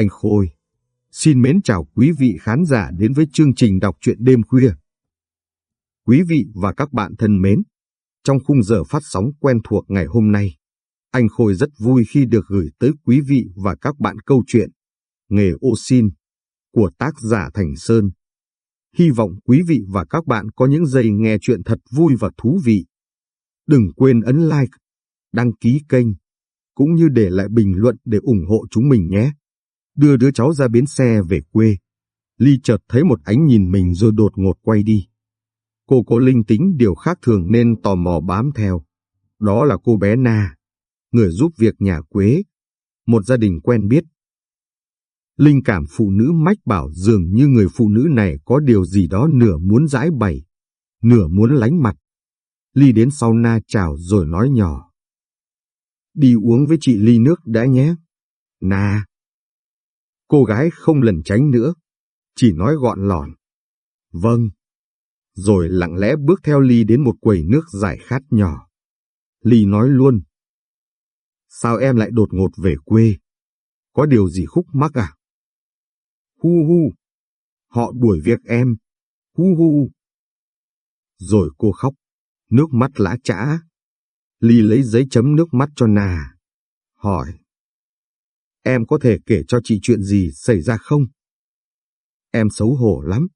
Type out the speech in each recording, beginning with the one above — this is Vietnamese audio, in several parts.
Anh Khôi, xin mến chào quý vị khán giả đến với chương trình đọc truyện đêm khuya. Quý vị và các bạn thân mến, trong khung giờ phát sóng quen thuộc ngày hôm nay, anh Khôi rất vui khi được gửi tới quý vị và các bạn câu chuyện Nghề ô xin của tác giả Thành Sơn. Hy vọng quý vị và các bạn có những giây nghe chuyện thật vui và thú vị. Đừng quên ấn like, đăng ký kênh, cũng như để lại bình luận để ủng hộ chúng mình nhé. Đưa đứa cháu ra bến xe về quê. Ly chợt thấy một ánh nhìn mình rồi đột ngột quay đi. Cô có linh tính điều khác thường nên tò mò bám theo. Đó là cô bé Na, người giúp việc nhà Quế, một gia đình quen biết. Linh cảm phụ nữ mách bảo dường như người phụ nữ này có điều gì đó nửa muốn giải bày, nửa muốn lánh mặt. Ly đến sau Na chào rồi nói nhỏ. Đi uống với chị ly nước đã nhé. Na. Cô gái không lần tránh nữa, chỉ nói gọn lòn. Vâng. Rồi lặng lẽ bước theo Ly đến một quầy nước giải khát nhỏ. Ly nói luôn. Sao em lại đột ngột về quê? Có điều gì khúc mắc à? Hu hu. Họ đuổi việc em. Hu hu. Rồi cô khóc, nước mắt lã chã. Ly lấy giấy chấm nước mắt cho nà. Hỏi. Em có thể kể cho chị chuyện gì xảy ra không? Em xấu hổ lắm,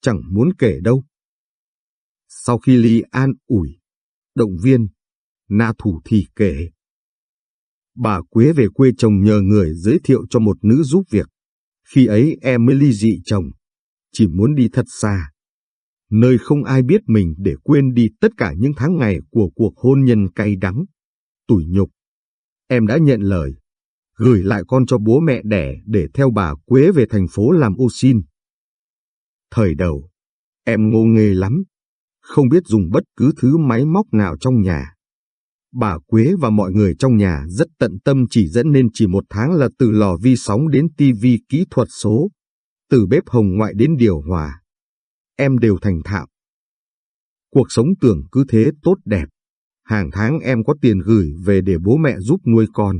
chẳng muốn kể đâu. Sau khi Ly an ủi, động viên, Na thủ thì kể. Bà Quế về quê chồng nhờ người giới thiệu cho một nữ giúp việc. Khi ấy em mới ly dị chồng, chỉ muốn đi thật xa. Nơi không ai biết mình để quên đi tất cả những tháng ngày của cuộc hôn nhân cay đắng, tủi nhục. Em đã nhận lời, gửi lại con cho bố mẹ đẻ để theo bà Quế về thành phố làm ô xin. Thời đầu, em ngô nghê lắm, không biết dùng bất cứ thứ máy móc nào trong nhà. Bà Quế và mọi người trong nhà rất tận tâm chỉ dẫn nên chỉ một tháng là từ lò vi sóng đến tivi kỹ thuật số, từ bếp hồng ngoại đến điều hòa. Em đều thành thạo. Cuộc sống tưởng cứ thế tốt đẹp. Hàng tháng em có tiền gửi về để bố mẹ giúp nuôi con.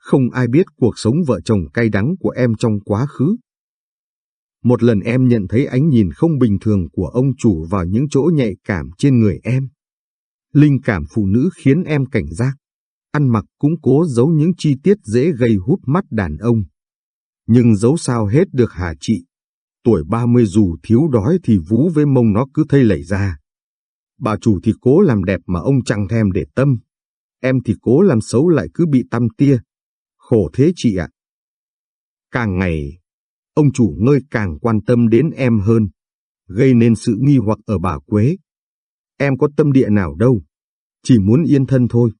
Không ai biết cuộc sống vợ chồng cay đắng của em trong quá khứ. Một lần em nhận thấy ánh nhìn không bình thường của ông chủ vào những chỗ nhạy cảm trên người em. Linh cảm phụ nữ khiến em cảnh giác. Ăn mặc cũng cố giấu những chi tiết dễ gây hút mắt đàn ông. Nhưng giấu sao hết được hà chị? Tuổi 30 dù thiếu đói thì vú với mông nó cứ thây lẩy ra. Bà chủ thì cố làm đẹp mà ông chẳng thèm để tâm. Em thì cố làm xấu lại cứ bị tăm tia. Khổ thế chị ạ. Càng ngày, ông chủ ngơi càng quan tâm đến em hơn, gây nên sự nghi hoặc ở bà Quế. Em có tâm địa nào đâu, chỉ muốn yên thân thôi.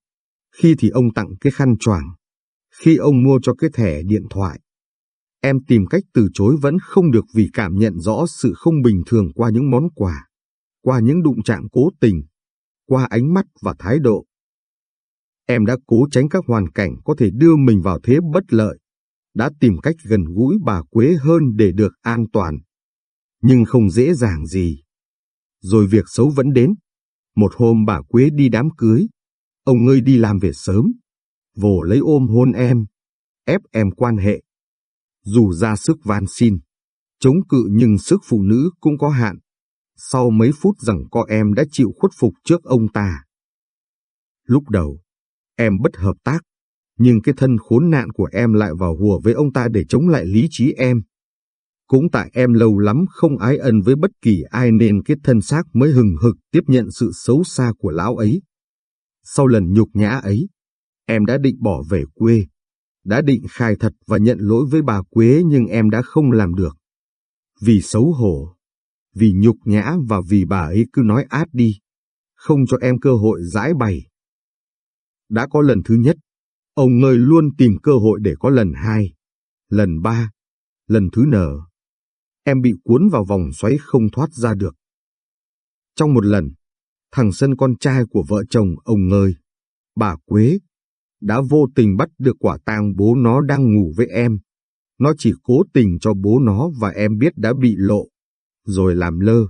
Khi thì ông tặng cái khăn choàng, khi ông mua cho cái thẻ điện thoại. Em tìm cách từ chối vẫn không được vì cảm nhận rõ sự không bình thường qua những món quà, qua những đụng chạm cố tình, qua ánh mắt và thái độ. Em đã cố tránh các hoàn cảnh có thể đưa mình vào thế bất lợi, đã tìm cách gần gũi bà Quế hơn để được an toàn. Nhưng không dễ dàng gì. Rồi việc xấu vẫn đến. Một hôm bà Quế đi đám cưới, ông ngươi đi làm về sớm, vồ lấy ôm hôn em, ép em quan hệ. Dù ra sức van xin, chống cự nhưng sức phụ nữ cũng có hạn. Sau mấy phút rằng co em đã chịu khuất phục trước ông ta. Lúc đầu, em bất hợp tác, nhưng cái thân khốn nạn của em lại vào hùa với ông ta để chống lại lý trí em. Cũng tại em lâu lắm không ái ân với bất kỳ ai nên cái thân xác mới hừng hực tiếp nhận sự xấu xa của lão ấy. Sau lần nhục nhã ấy, em đã định bỏ về quê, đã định khai thật và nhận lỗi với bà Quế nhưng em đã không làm được. Vì xấu hổ, vì nhục nhã và vì bà ấy cứ nói át đi, không cho em cơ hội giải bày. Đã có lần thứ nhất, ông ngơi luôn tìm cơ hội để có lần hai, lần ba, lần thứ nở. Em bị cuốn vào vòng xoáy không thoát ra được. Trong một lần, thằng sân con trai của vợ chồng ông ngơi, bà Quế, đã vô tình bắt được quả tang bố nó đang ngủ với em. Nó chỉ cố tình cho bố nó và em biết đã bị lộ, rồi làm lơ.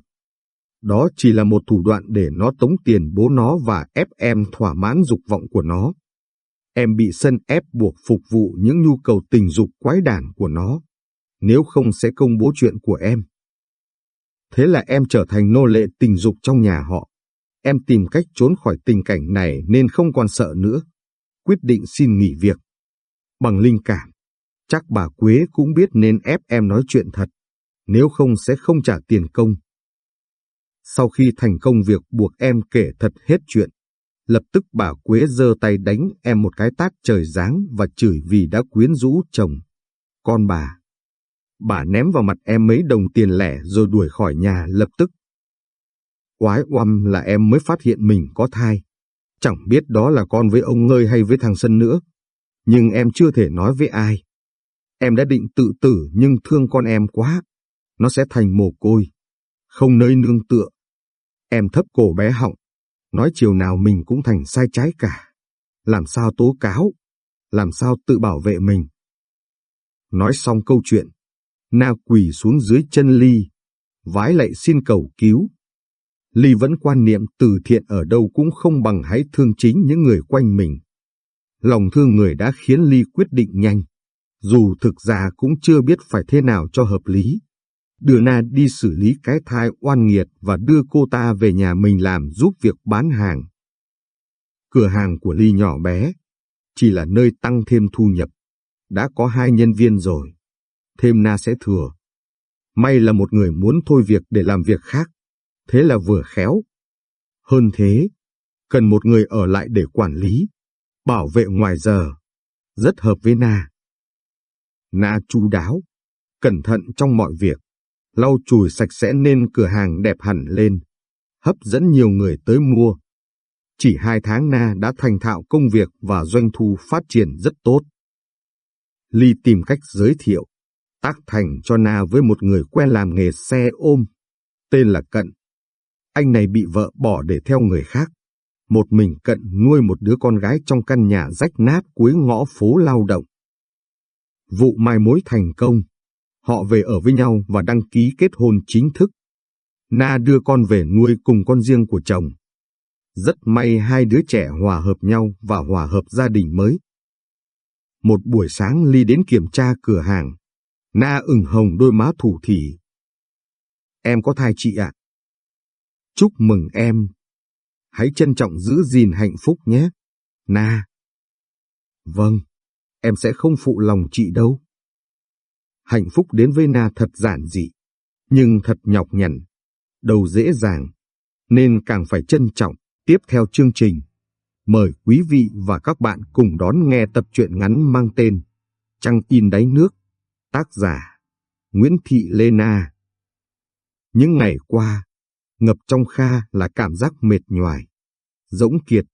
Đó chỉ là một thủ đoạn để nó tống tiền bố nó và ép em thỏa mãn dục vọng của nó. em bị sân ép buộc phục vụ những nhu cầu tình dục quái đản của nó, nếu không sẽ công bố chuyện của em. Thế là em trở thành nô lệ tình dục trong nhà họ. Em tìm cách trốn khỏi tình cảnh này nên không còn sợ nữa. Quyết định xin nghỉ việc. Bằng linh cảm, chắc bà Quế cũng biết nên ép em nói chuyện thật, nếu không sẽ không trả tiền công. Sau khi thành công việc buộc em kể thật hết chuyện, lập tức bà Quế giơ tay đánh em một cái tát trời giáng và chửi vì đã quyến rũ chồng. Con bà. Bà ném vào mặt em mấy đồng tiền lẻ rồi đuổi khỏi nhà lập tức. Quái oăm là em mới phát hiện mình có thai. Chẳng biết đó là con với ông Ngơi hay với thằng Sân nữa. Nhưng em chưa thể nói với ai. Em đã định tự tử nhưng thương con em quá. Nó sẽ thành mồ côi. Không nơi nương tựa. Em thấp cổ bé họng. Nói chiều nào mình cũng thành sai trái cả. Làm sao tố cáo? Làm sao tự bảo vệ mình? Nói xong câu chuyện, Na quỳ xuống dưới chân Ly, vái lạy xin cầu cứu. Ly vẫn quan niệm từ thiện ở đâu cũng không bằng hãy thương chính những người quanh mình. Lòng thương người đã khiến Ly quyết định nhanh, dù thực ra cũng chưa biết phải thế nào cho hợp lý. Đưa Na đi xử lý cái thai oan nghiệt và đưa cô ta về nhà mình làm giúp việc bán hàng. Cửa hàng của Ly nhỏ bé, chỉ là nơi tăng thêm thu nhập. Đã có hai nhân viên rồi thêm na sẽ thừa. May là một người muốn thôi việc để làm việc khác, thế là vừa khéo. Hơn thế, cần một người ở lại để quản lý, bảo vệ ngoài giờ, rất hợp với Na. Na chu đáo, cẩn thận trong mọi việc, lau chùi sạch sẽ nên cửa hàng đẹp hẳn lên, hấp dẫn nhiều người tới mua. Chỉ hai tháng Na đã thành thạo công việc và doanh thu phát triển rất tốt. Ly tìm cách giới thiệu, tác thành cho Na với một người quen làm nghề xe ôm, tên là Cận. Anh này bị vợ bỏ để theo người khác. Một mình Cận nuôi một đứa con gái trong căn nhà rách nát cuối ngõ phố lao động. Vụ mai mối thành công, họ về ở với nhau và đăng ký kết hôn chính thức. Na đưa con về nuôi cùng con riêng của chồng. Rất may hai đứa trẻ hòa hợp nhau và hòa hợp gia đình mới. Một buổi sáng Ly đến kiểm tra cửa hàng. Na ửng hồng đôi má thủ thỉ. Em có thai chị ạ. Chúc mừng em. Hãy trân trọng giữ gìn hạnh phúc nhé. Na. Vâng, em sẽ không phụ lòng chị đâu. Hạnh phúc đến với Na thật giản dị, nhưng thật nhọc nhằn, đầu dễ dàng, nên càng phải trân trọng. Tiếp theo chương trình, mời quý vị và các bạn cùng đón nghe tập truyện ngắn mang tên Trăng in đáy nước Tác giả Nguyễn Thị Lê Na Những ngày qua, ngập trong Kha là cảm giác mệt nhoài, rỗng kiệt.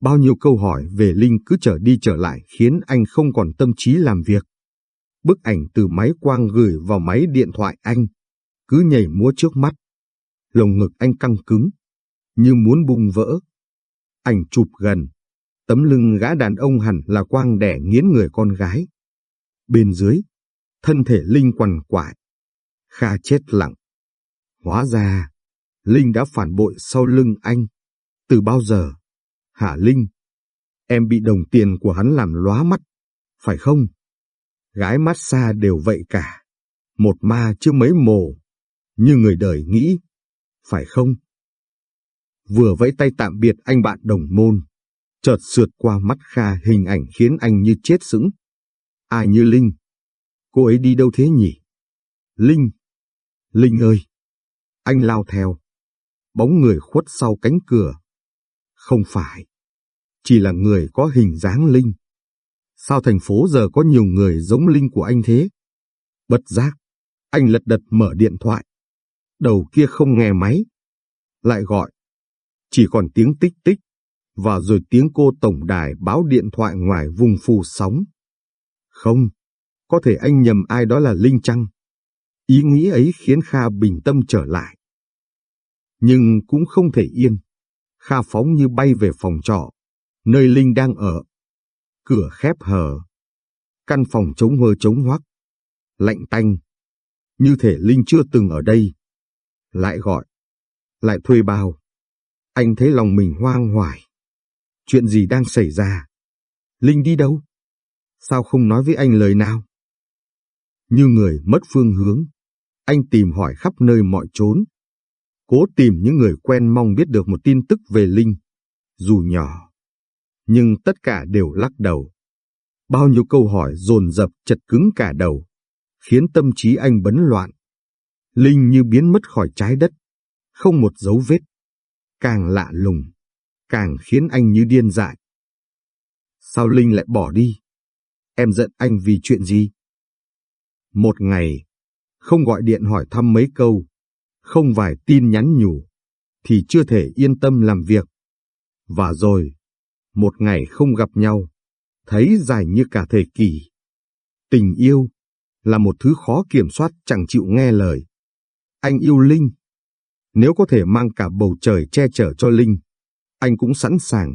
Bao nhiêu câu hỏi về Linh cứ trở đi trở lại khiến anh không còn tâm trí làm việc. Bức ảnh từ máy quang gửi vào máy điện thoại anh, cứ nhảy múa trước mắt. Lồng ngực anh căng cứng, như muốn bung vỡ. Ảnh chụp gần, tấm lưng gã đàn ông hẳn là quang đẻ nghiến người con gái. Bên dưới, thân thể Linh quằn quại. Kha chết lặng. Hóa ra, Linh đã phản bội sau lưng anh. Từ bao giờ? Hả Linh? Em bị đồng tiền của hắn làm lóa mắt, phải không? Gái mát xa đều vậy cả. Một ma chứ mấy mồ, như người đời nghĩ, phải không? Vừa vẫy tay tạm biệt anh bạn đồng môn, chợt sượt qua mắt Kha hình ảnh khiến anh như chết sững. Ai như Linh, Cô ấy đi đâu thế nhỉ? Linh! Linh ơi! Anh lao theo. Bóng người khuất sau cánh cửa. Không phải. Chỉ là người có hình dáng Linh. Sao thành phố giờ có nhiều người giống Linh của anh thế? Bật giác, anh lật đật mở điện thoại. Đầu kia không nghe máy. Lại gọi. Chỉ còn tiếng tích tích. Và rồi tiếng cô tổng đài báo điện thoại ngoài vùng phù sóng. Không, có thể anh nhầm ai đó là Linh Trăng. Ý nghĩ ấy khiến Kha bình tâm trở lại. Nhưng cũng không thể yên. Kha phóng như bay về phòng trọ, nơi Linh đang ở. Cửa khép hờ. Căn phòng trống hơ trống hoắc. Lạnh tanh. Như thể Linh chưa từng ở đây. Lại gọi. Lại thuê bao. Anh thấy lòng mình hoang hoài. Chuyện gì đang xảy ra? Linh đi đâu? Sao không nói với anh lời nào? Như người mất phương hướng, anh tìm hỏi khắp nơi mọi chốn. Cố tìm những người quen mong biết được một tin tức về Linh, dù nhỏ. Nhưng tất cả đều lắc đầu. Bao nhiêu câu hỏi dồn dập chật cứng cả đầu, khiến tâm trí anh bấn loạn. Linh như biến mất khỏi trái đất, không một dấu vết. Càng lạ lùng, càng khiến anh như điên dại. Sao Linh lại bỏ đi? Em giận anh vì chuyện gì? Một ngày, không gọi điện hỏi thăm mấy câu, không vài tin nhắn nhủ, thì chưa thể yên tâm làm việc. Và rồi, một ngày không gặp nhau, thấy dài như cả thời kỳ. Tình yêu là một thứ khó kiểm soát chẳng chịu nghe lời. Anh yêu Linh. Nếu có thể mang cả bầu trời che chở cho Linh, anh cũng sẵn sàng.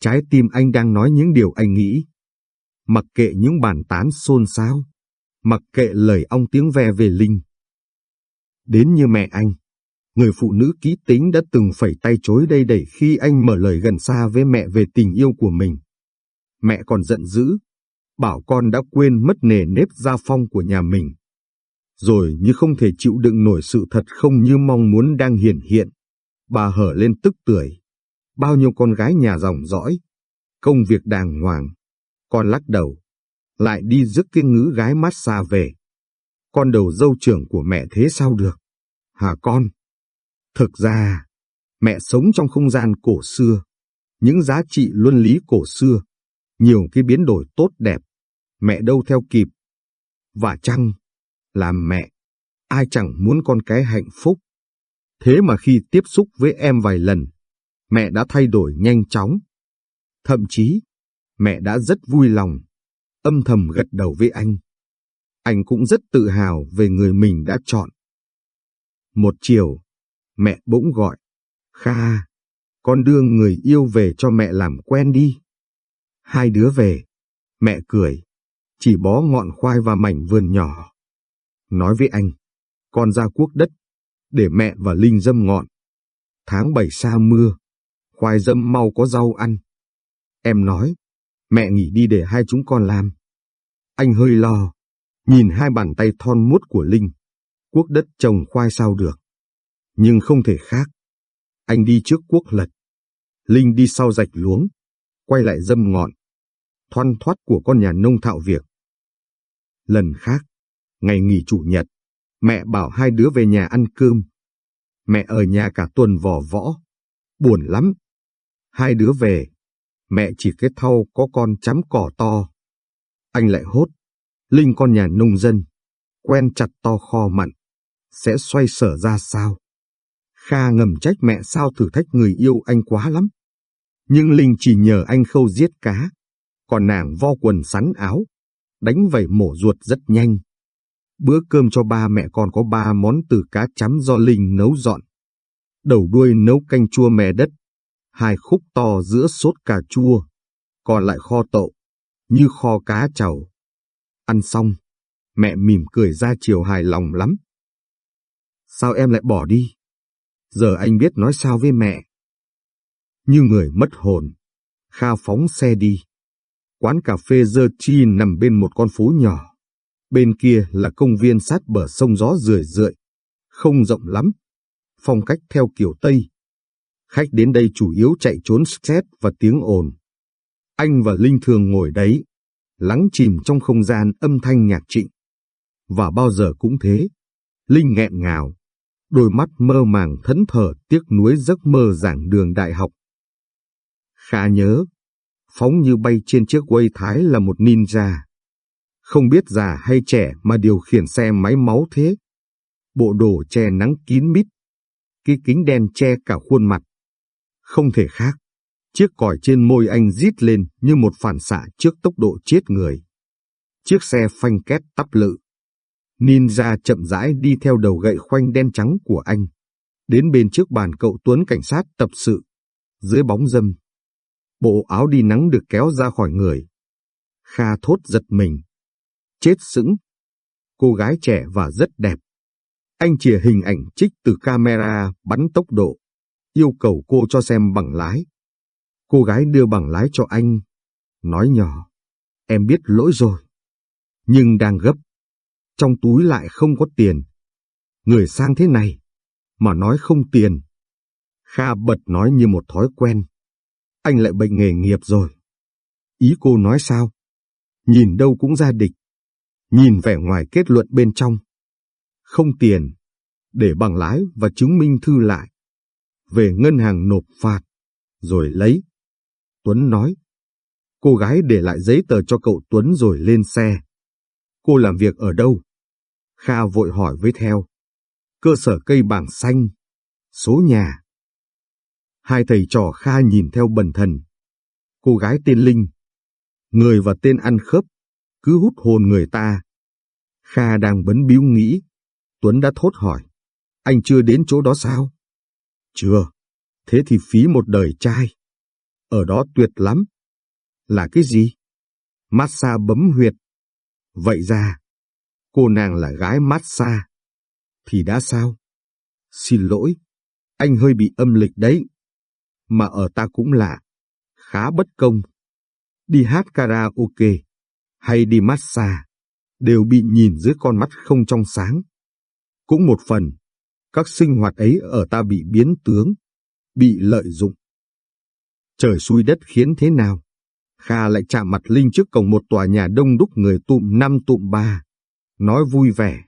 Trái tim anh đang nói những điều anh nghĩ. Mặc kệ những bàn tán xôn xao, mặc kệ lời ong tiếng ve về Linh. Đến như mẹ anh, người phụ nữ kỹ tính đã từng phẩy tay chối đây đẩy khi anh mở lời gần xa với mẹ về tình yêu của mình. Mẹ còn giận dữ, bảo con đã quên mất nề nếp gia phong của nhà mình. Rồi như không thể chịu đựng nổi sự thật không như mong muốn đang hiển hiện, bà hở lên tức tưởi. Bao nhiêu con gái nhà dòng dõi, công việc đàng hoàng, con lắc đầu, lại đi rước cái ngữ gái mát xa về. Con đầu dâu trưởng của mẹ thế sao được? Hả con? Thực ra, mẹ sống trong không gian cổ xưa, những giá trị luân lý cổ xưa, nhiều cái biến đổi tốt đẹp, mẹ đâu theo kịp. Và chăng, làm mẹ, ai chẳng muốn con cái hạnh phúc. Thế mà khi tiếp xúc với em vài lần, mẹ đã thay đổi nhanh chóng. Thậm chí, mẹ đã rất vui lòng, âm thầm gật đầu với anh. Anh cũng rất tự hào về người mình đã chọn. Một chiều, mẹ bỗng gọi, Kha, con đưa người yêu về cho mẹ làm quen đi. Hai đứa về, mẹ cười, chỉ bó ngọn khoai và mảnh vườn nhỏ. Nói với anh, con ra cuốc đất, để mẹ và Linh dâm ngọn. Tháng bảy xa mưa, khoai dâm mau có rau ăn. Em nói, mẹ nghỉ đi để hai chúng con làm. Anh hơi lo, nhìn hai bàn tay thon mút của Linh, cuốc đất trồng khoai sao được. Nhưng không thể khác. Anh đi trước quốc lật. Linh đi sau rạch luống, quay lại dâm ngọn. Thoăn thoát của con nhà nông thạo việc. Lần khác, ngày nghỉ chủ nhật, mẹ bảo hai đứa về nhà ăn cơm. Mẹ ở nhà cả tuần vò võ. Buồn lắm. Hai đứa về, mẹ chỉ cái thau có con chấm cỏ to. Anh lại hốt, Linh con nhà nông dân, quen chặt to kho mặn, sẽ xoay sở ra sao? Kha ngầm trách mẹ sao thử thách người yêu anh quá lắm. Nhưng Linh chỉ nhờ anh khâu giết cá, còn nàng vo quần sắn áo, đánh vẩy mổ ruột rất nhanh. Bữa cơm cho ba mẹ con có ba món từ cá chấm do Linh nấu dọn. Đầu đuôi nấu canh chua mè đất, hai khúc to giữa sốt cà chua, còn lại kho tậu, như kho cá chầu. Ăn xong, mẹ mỉm cười ra chiều hài lòng lắm. Sao em lại bỏ đi? Giờ anh biết nói sao với mẹ. Như người mất hồn, Kha phóng xe đi. Quán cà phê dơ chi nằm bên một con phố nhỏ. Bên kia là công viên sát bờ sông gió rười rượi, không rộng lắm, phong cách theo kiểu Tây. Khách đến đây chủ yếu chạy trốn stress và tiếng ồn. Anh và Linh thường ngồi đấy, lắng chìm trong không gian âm thanh nhạc trịnh. Và bao giờ cũng thế, Linh nghẹn ngào, đôi mắt mơ màng thẫn thờ tiếc nuối giấc mơ giảng đường đại học. Khá nhớ, phóng như bay trên chiếc quay thái là một ninja. Không biết già hay trẻ mà điều khiển xe máy máu thế. Bộ đồ che nắng kín mít, cái kính đen che cả khuôn mặt. Không thể khác, chiếc còi trên môi anh rít lên như một phản xạ trước tốc độ chết người. Chiếc xe phanh két tắp lự. Ninja chậm rãi đi theo đầu gậy khoanh đen trắng của anh. Đến bên trước bàn cậu Tuấn cảnh sát tập sự. Dưới bóng dâm. Bộ áo đi nắng được kéo ra khỏi người. Kha thốt giật mình. Chết sững. Cô gái trẻ và rất đẹp. Anh chìa hình ảnh trích từ camera bắn tốc độ. Yêu cầu cô cho xem bằng lái. Cô gái đưa bằng lái cho anh. nói nhỏ, em biết lỗi rồi, nhưng đang gấp, trong túi lại không có tiền. Người sang thế này, mà nói không tiền. Kha bật nói như một thói quen. Anh lại bệnh nghề nghiệp rồi. Ý cô nói sao? Nhìn đâu cũng ra địch. Nhìn vẻ ngoài kết luận bên trong. Không tiền, để bằng lái và chứng minh thư lại. Về ngân hàng nộp phạt, rồi lấy. Tuấn nói. Cô gái để lại giấy tờ cho cậu Tuấn rồi lên xe. Cô làm việc ở đâu? Kha vội hỏi với theo. Cơ sở cây bảng xanh. Số nhà. Hai thầy trò Kha nhìn theo bần thần. Cô gái tên Linh. Người và tên ăn khớp. Cứ hút hồn người ta. Kha đang bấn biếu nghĩ. Tuấn đã thốt hỏi. Anh chưa đến chỗ đó sao? Chưa. Thế thì phí một đời trai. Ở đó tuyệt lắm. Là cái gì? Massage bấm huyệt. Vậy ra, cô nàng là gái massage. Thì đã sao? Xin lỗi, anh hơi bị âm lịch đấy. Mà ở ta cũng lạ, khá bất công. Đi hát karaoke hay đi massage đều bị nhìn dưới con mắt không trong sáng. Cũng một phần, các sinh hoạt ấy ở ta bị biến tướng, bị lợi dụng. Trời xui đất khiến thế nào? Kha lại chạm mặt Linh trước cổng một tòa nhà đông đúc người tụm năm tụm ba. Nói vui vẻ.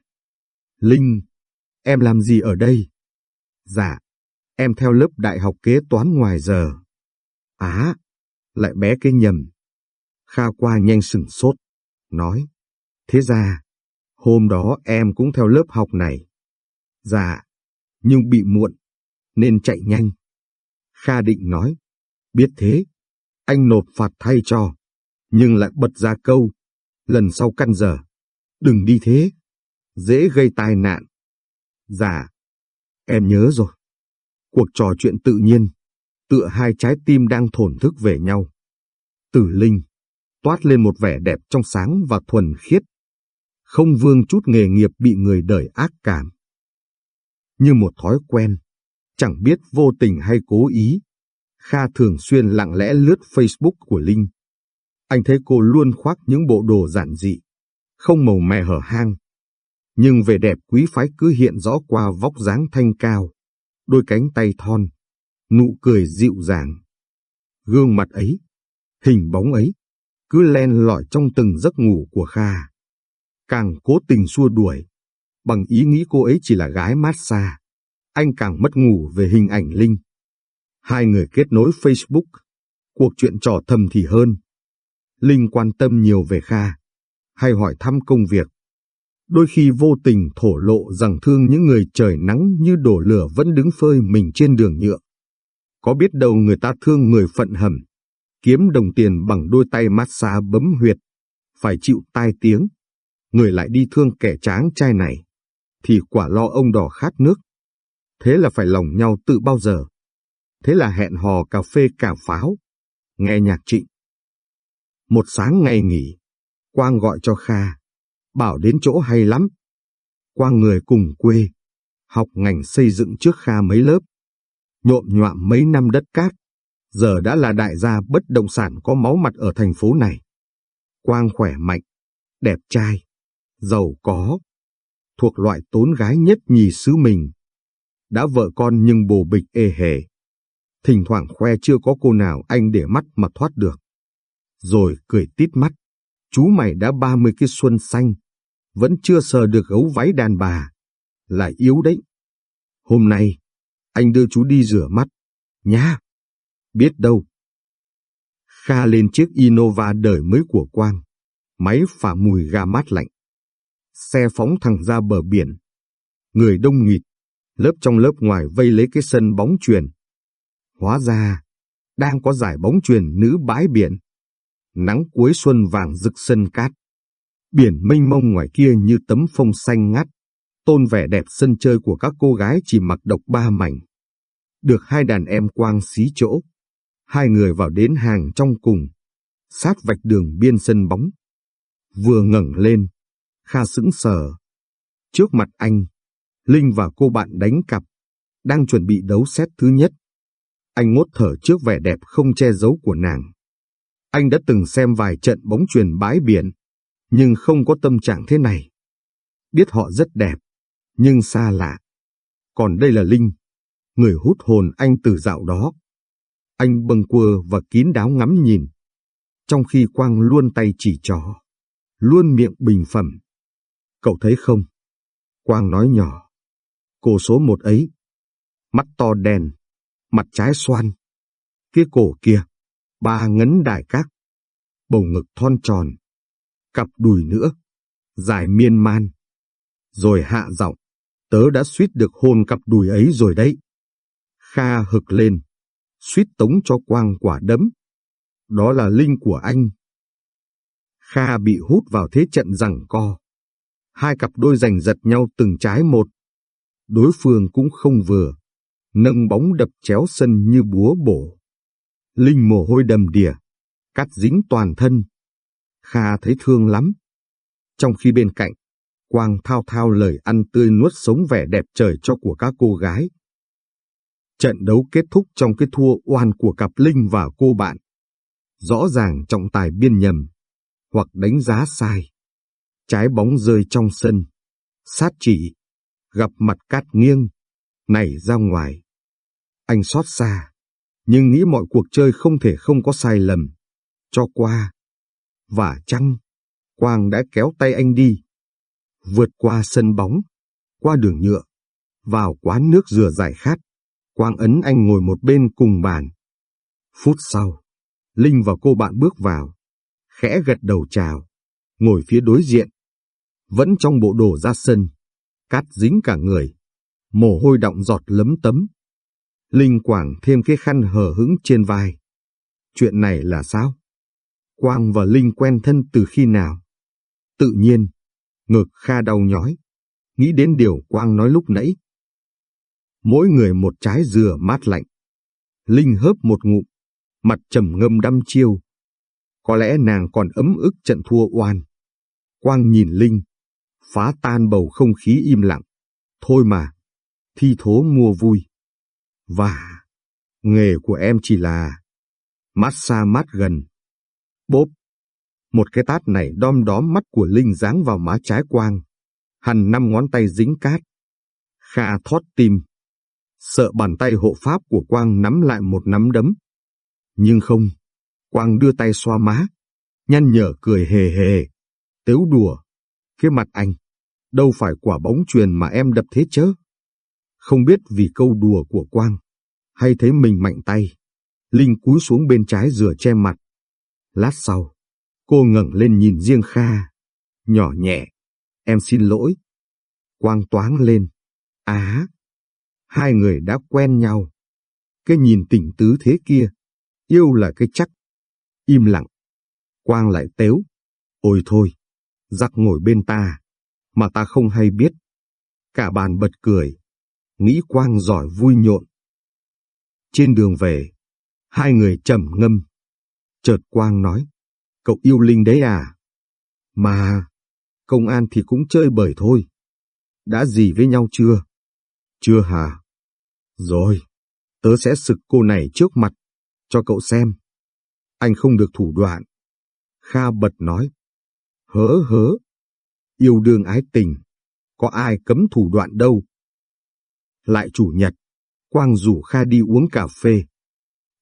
Linh, em làm gì ở đây? Dạ, em theo lớp đại học kế toán ngoài giờ. Á, lại bé cái nhầm. Kha qua nhanh sửng sốt, nói. Thế ra, hôm đó em cũng theo lớp học này. Dạ, nhưng bị muộn, nên chạy nhanh. Kha định nói, biết thế, anh nộp phạt thay cho, nhưng lại bật ra câu, lần sau căn giờ, đừng đi thế, dễ gây tai nạn. Dạ, em nhớ rồi. Cuộc trò chuyện tự nhiên, tựa hai trái tim đang thổn thức về nhau. Tử Linh, toát lên một vẻ đẹp trong sáng và thuần khiết. Không vương chút nghề nghiệp bị người đời ác cảm. Như một thói quen, chẳng biết vô tình hay cố ý, Kha thường xuyên lặng lẽ lướt Facebook của Linh. Anh thấy cô luôn khoác những bộ đồ giản dị, không màu mè hở hang. Nhưng về đẹp quý phái cứ hiện rõ qua vóc dáng thanh cao, đôi cánh tay thon, nụ cười dịu dàng. Gương mặt ấy, hình bóng ấy, cứ len lỏi trong từng giấc ngủ của Kha. Càng cố tình xua đuổi, bằng ý nghĩ cô ấy chỉ là gái mát xa, anh càng mất ngủ về hình ảnh Linh. Hai người kết nối Facebook. Cuộc chuyện trò thầm thì hơn. Linh quan tâm nhiều về Kha, hay hỏi thăm công việc. Đôi khi vô tình thổ lộ rằng thương những người trời nắng như đổ lửa vẫn đứng phơi mình trên đường nhựa. Có biết đâu người ta thương người phận hầm, kiếm đồng tiền bằng đôi tay massage bấm huyệt, phải chịu tai tiếng. Người lại đi thương kẻ tráng trai này, thì quả lo ông đỏ khát nước. Thế là phải lòng nhau tự bao giờ. Thế là hẹn hò cà phê cà pháo, nghe nhạc trịnh. Một sáng ngày nghỉ, Quang gọi cho Kha, bảo đến chỗ hay lắm. Quang người cùng quê, học ngành xây dựng trước Kha mấy lớp. Nhộm nhọạm mấy năm đất cát, giờ đã là đại gia bất động sản có máu mặt ở thành phố này. Quang khỏe mạnh, đẹp trai, giàu có, thuộc loại tốn gái nhất nhì xứ mình. Đã vợ con nhưng bồ bịch ê hề thỉnh thoảng khoe chưa có cô nào anh để mắt mà thoát được. Rồi cười tít mắt, chú mày đã ba mươi cái xuân xanh, vẫn chưa sờ được gấu váy đàn bà, là yếu đấy. Hôm nay, anh đưa chú đi rửa mắt, nhá, biết đâu. Kha lên chiếc Innova đời mới của Quang, máy phả mùi ga mát lạnh. Xe phóng thẳng ra bờ biển. Người đông nghịt, lớp trong lớp ngoài vây lấy cái sân bóng truyền. Hóa ra, đang có giải bóng truyền nữ bãi biển. Nắng cuối xuân vàng rực sân cát. Biển mênh mông ngoài kia như tấm phông xanh ngắt, tôn vẻ đẹp sân chơi của các cô gái chỉ mặc độc ba mảnh. Được hai đàn em quang xí chỗ, hai người vào đến hàng trong cùng, sát vạch đường biên sân bóng. Vừa ngẩng lên, Kha sững sờ. Trước mặt anh, Linh và cô bạn đánh cặp, đang chuẩn bị đấu xét thứ nhất. Anh ngốt thở trước vẻ đẹp không che giấu của nàng. Anh đã từng xem vài trận bóng truyền bãi biển, nhưng không có tâm trạng thế này. Biết họ rất đẹp, nhưng xa lạ. Còn đây là Linh, người hút hồn anh từ dạo đó. Anh bâng quơ và kín đáo ngắm nhìn, trong khi Quang luôn tay chỉ trỏ, luôn miệng bình phẩm. Cậu thấy không? Quang nói nhỏ. Cô số một ấy, mắt to đèn, mặt trái xoan. kia cổ kia, ba ngấn đại các, bầu ngực thon tròn, cặp đùi nữa, dài miên man. Rồi hạ giọng, tớ đã suýt được hôn cặp đùi ấy rồi đấy. Kha hực lên, suýt tống cho quang quả đấm. Đó là linh của anh. Kha bị hút vào thế trận rằng co. Hai cặp đôi giành giật nhau từng trái một. Đối phương cũng không vừa, nâng bóng đập chéo sân như búa bổ. Linh mồ hôi đầm đìa, cắt dính toàn thân. Kha thấy thương lắm. Trong khi bên cạnh, Quang thao thao lời ăn tươi nuốt sống vẻ đẹp trời cho của các cô gái. Trận đấu kết thúc trong cái thua oan của cặp Linh và cô bạn. Rõ ràng trọng tài biên nhầm, hoặc đánh giá sai. Trái bóng rơi trong sân, sát chỉ, gặp mặt cát nghiêng, nảy ra ngoài. Anh xót xa, nhưng nghĩ mọi cuộc chơi không thể không có sai lầm. Cho qua. Và chăng, Quang đã kéo tay anh đi. Vượt qua sân bóng, qua đường nhựa, vào quán nước rửa giải khát. Quang ấn anh ngồi một bên cùng bàn. Phút sau, Linh và cô bạn bước vào, khẽ gật đầu chào, ngồi phía đối diện. Vẫn trong bộ đồ ra sân, cát dính cả người, mồ hôi đọng giọt lấm tấm. Linh quảng thêm cái khăn hở hững trên vai. Chuyện này là sao? Quang và Linh quen thân từ khi nào? Tự nhiên, ngực Kha đau nhói, nghĩ đến điều Quang nói lúc nãy. Mỗi người một trái dừa mát lạnh. Linh hớp một ngụm, mặt trầm ngâm đăm chiêu. Có lẽ nàng còn ấm ức trận thua oan. Quang nhìn Linh, phá tan bầu không khí im lặng. Thôi mà, thi thố mua vui. Và, nghề của em chỉ là mát xa mát gần. Bốp, một cái tát này đom đóm mắt của Linh giáng vào má trái Quang. Hằn năm ngón tay dính cát. Kha thót tim. Sợ bàn tay hộ pháp của Quang nắm lại một nắm đấm. Nhưng không, Quang đưa tay xoa má, nhăn nhở cười hề hề, tếu đùa. Cái mặt anh, đâu phải quả bóng truyền mà em đập thế chớ. Không biết vì câu đùa của Quang, hay thấy mình mạnh tay, Linh cúi xuống bên trái rửa che mặt. Lát sau, cô ngẩng lên nhìn riêng Kha, nhỏ nhẹ, em xin lỗi. Quang toáng lên, á, hai người đã quen nhau. Cái nhìn tỉnh tứ thế kia, yêu là cái chắc. Im lặng, Quang lại tếu, ôi thôi, giặc ngồi bên ta, mà ta không hay biết. Cả bàn bật cười, nghĩ Quang giỏi vui nhộn. Trên đường về, hai người trầm ngâm. Chợt Quang nói, cậu yêu Linh đấy à? Mà, công an thì cũng chơi bời thôi. Đã gì với nhau chưa? Chưa hả? Rồi, tớ sẽ sực cô này trước mặt, cho cậu xem. Anh không được thủ đoạn. Kha bật nói, hớ hớ, yêu đương ái tình, có ai cấm thủ đoạn đâu. Lại chủ nhật, Quang rủ Kha đi uống cà phê.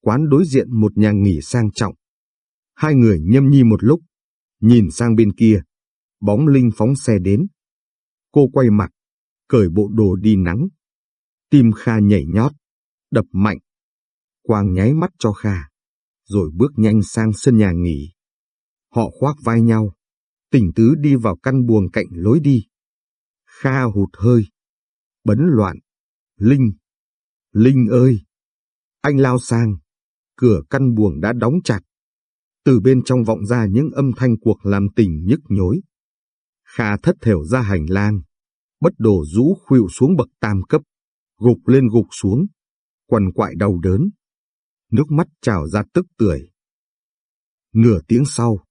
Quán đối diện một nhà nghỉ sang trọng. Hai người nhâm nhi một lúc, nhìn sang bên kia, bóng Linh phóng xe đến. Cô quay mặt, cởi bộ đồ đi nắng. Tim Kha nhảy nhót, đập mạnh. Quang nháy mắt cho Kha, rồi bước nhanh sang sân nhà nghỉ. Họ khoác vai nhau, tỉnh tứ đi vào căn buồng cạnh lối đi. Kha hụt hơi, bấn loạn, Linh, Linh ơi! Anh lao sang, cửa căn buồng đã đóng chặt. Từ bên trong vọng ra những âm thanh cuộc làm tình nhức nhối. Kha thất thểu ra hành lang, bất đồ rũ khuỵu xuống bậc tam cấp, gục lên gục xuống, quằn quại đau đớn. Nước mắt trào ra tức tưởi. Nửa tiếng sau,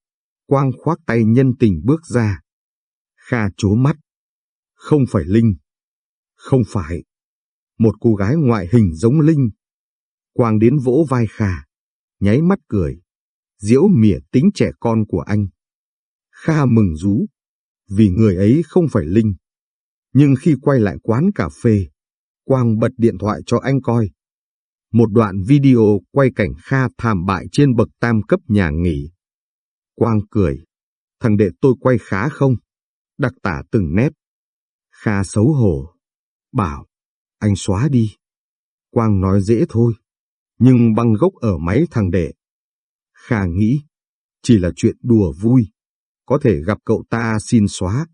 Quang khoác tay nhân tình bước ra. Kha chố mắt. Không phải Linh. Không phải một cô gái ngoại hình giống Linh. Quang đến vỗ vai Kha, nháy mắt cười. diễu mỉa tính trẻ con của anh. Kha mừng rú, vì người ấy không phải Linh. Nhưng khi quay lại quán cà phê, Quang bật điện thoại cho anh coi. Một đoạn video quay cảnh Kha thảm bại trên bậc tam cấp nhà nghỉ. Quang cười, thằng đệ tôi quay khá không? Đặc tả từng nét. Kha xấu hổ, bảo, anh xóa đi. Quang nói dễ thôi, nhưng băng gốc ở máy thằng đệ. Kha nghĩ, chỉ là chuyện đùa vui, có thể gặp cậu ta xin xóa.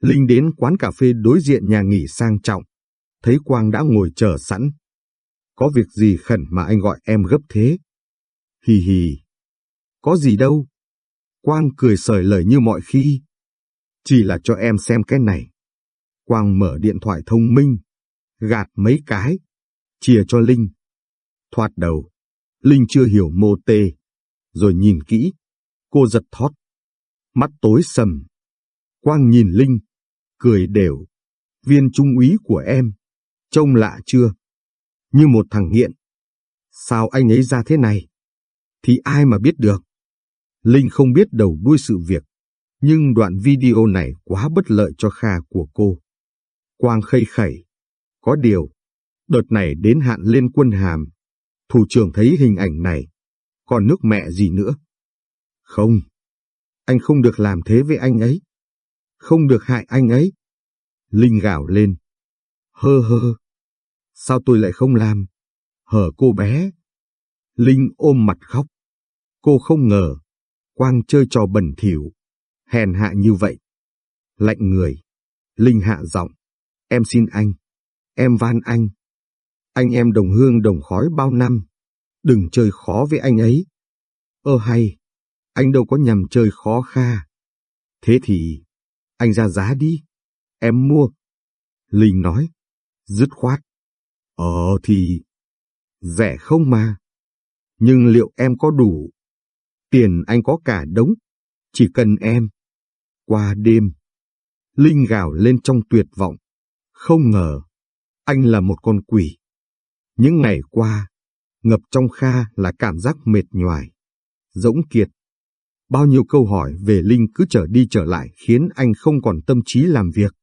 Linh đến quán cà phê đối diện nhà nghỉ sang trọng, thấy Quang đã ngồi chờ sẵn. Có việc gì khẩn mà anh gọi em gấp thế? Hì hì. Có gì đâu. Quang cười sởi lời như mọi khi. Chỉ là cho em xem cái này. Quang mở điện thoại thông minh, gạt mấy cái, chia cho Linh. Thoạt đầu, Linh chưa hiểu mô tê, rồi nhìn kỹ, cô giật thót. Mắt tối sầm. Quang nhìn Linh, cười đều. Viên trung úy của em, trông lạ chưa? Như một thằng nghiện. Sao anh ấy ra thế này? Thì ai mà biết được? Linh không biết đầu đuôi sự việc, nhưng đoạn video này quá bất lợi cho Kha của cô. Quang khây khẩy. Có điều, đợt này đến hạn lên quân hàm, thủ trưởng thấy hình ảnh này, còn nước mẹ gì nữa? Không, anh không được làm thế với anh ấy. Không được hại anh ấy. Linh gào lên. Hơ hơ. Sao tôi lại không làm? Hở cô bé. Linh ôm mặt khóc. Cô không ngờ, Quang chơi trò bẩn thỉu, hèn hạ như vậy. Lạnh người. Linh hạ giọng. Em xin anh. Em van anh. Anh em đồng hương đồng khói bao năm. Đừng chơi khó với anh ấy. Ơ hay, anh đâu có nhầm chơi khó kha. Thế thì, anh ra giá đi. Em mua. Linh nói. Dứt khoát. Ờ thì, rẻ không mà. Nhưng liệu em có đủ? Tiền anh có cả đống, chỉ cần em. Qua đêm, Linh gào lên trong tuyệt vọng. Không ngờ, anh là một con quỷ. Những ngày qua, ngập trong Kha là cảm giác mệt nhoài, rỗng kiệt. Bao nhiêu câu hỏi về Linh cứ trở đi trở lại khiến anh không còn tâm trí làm việc.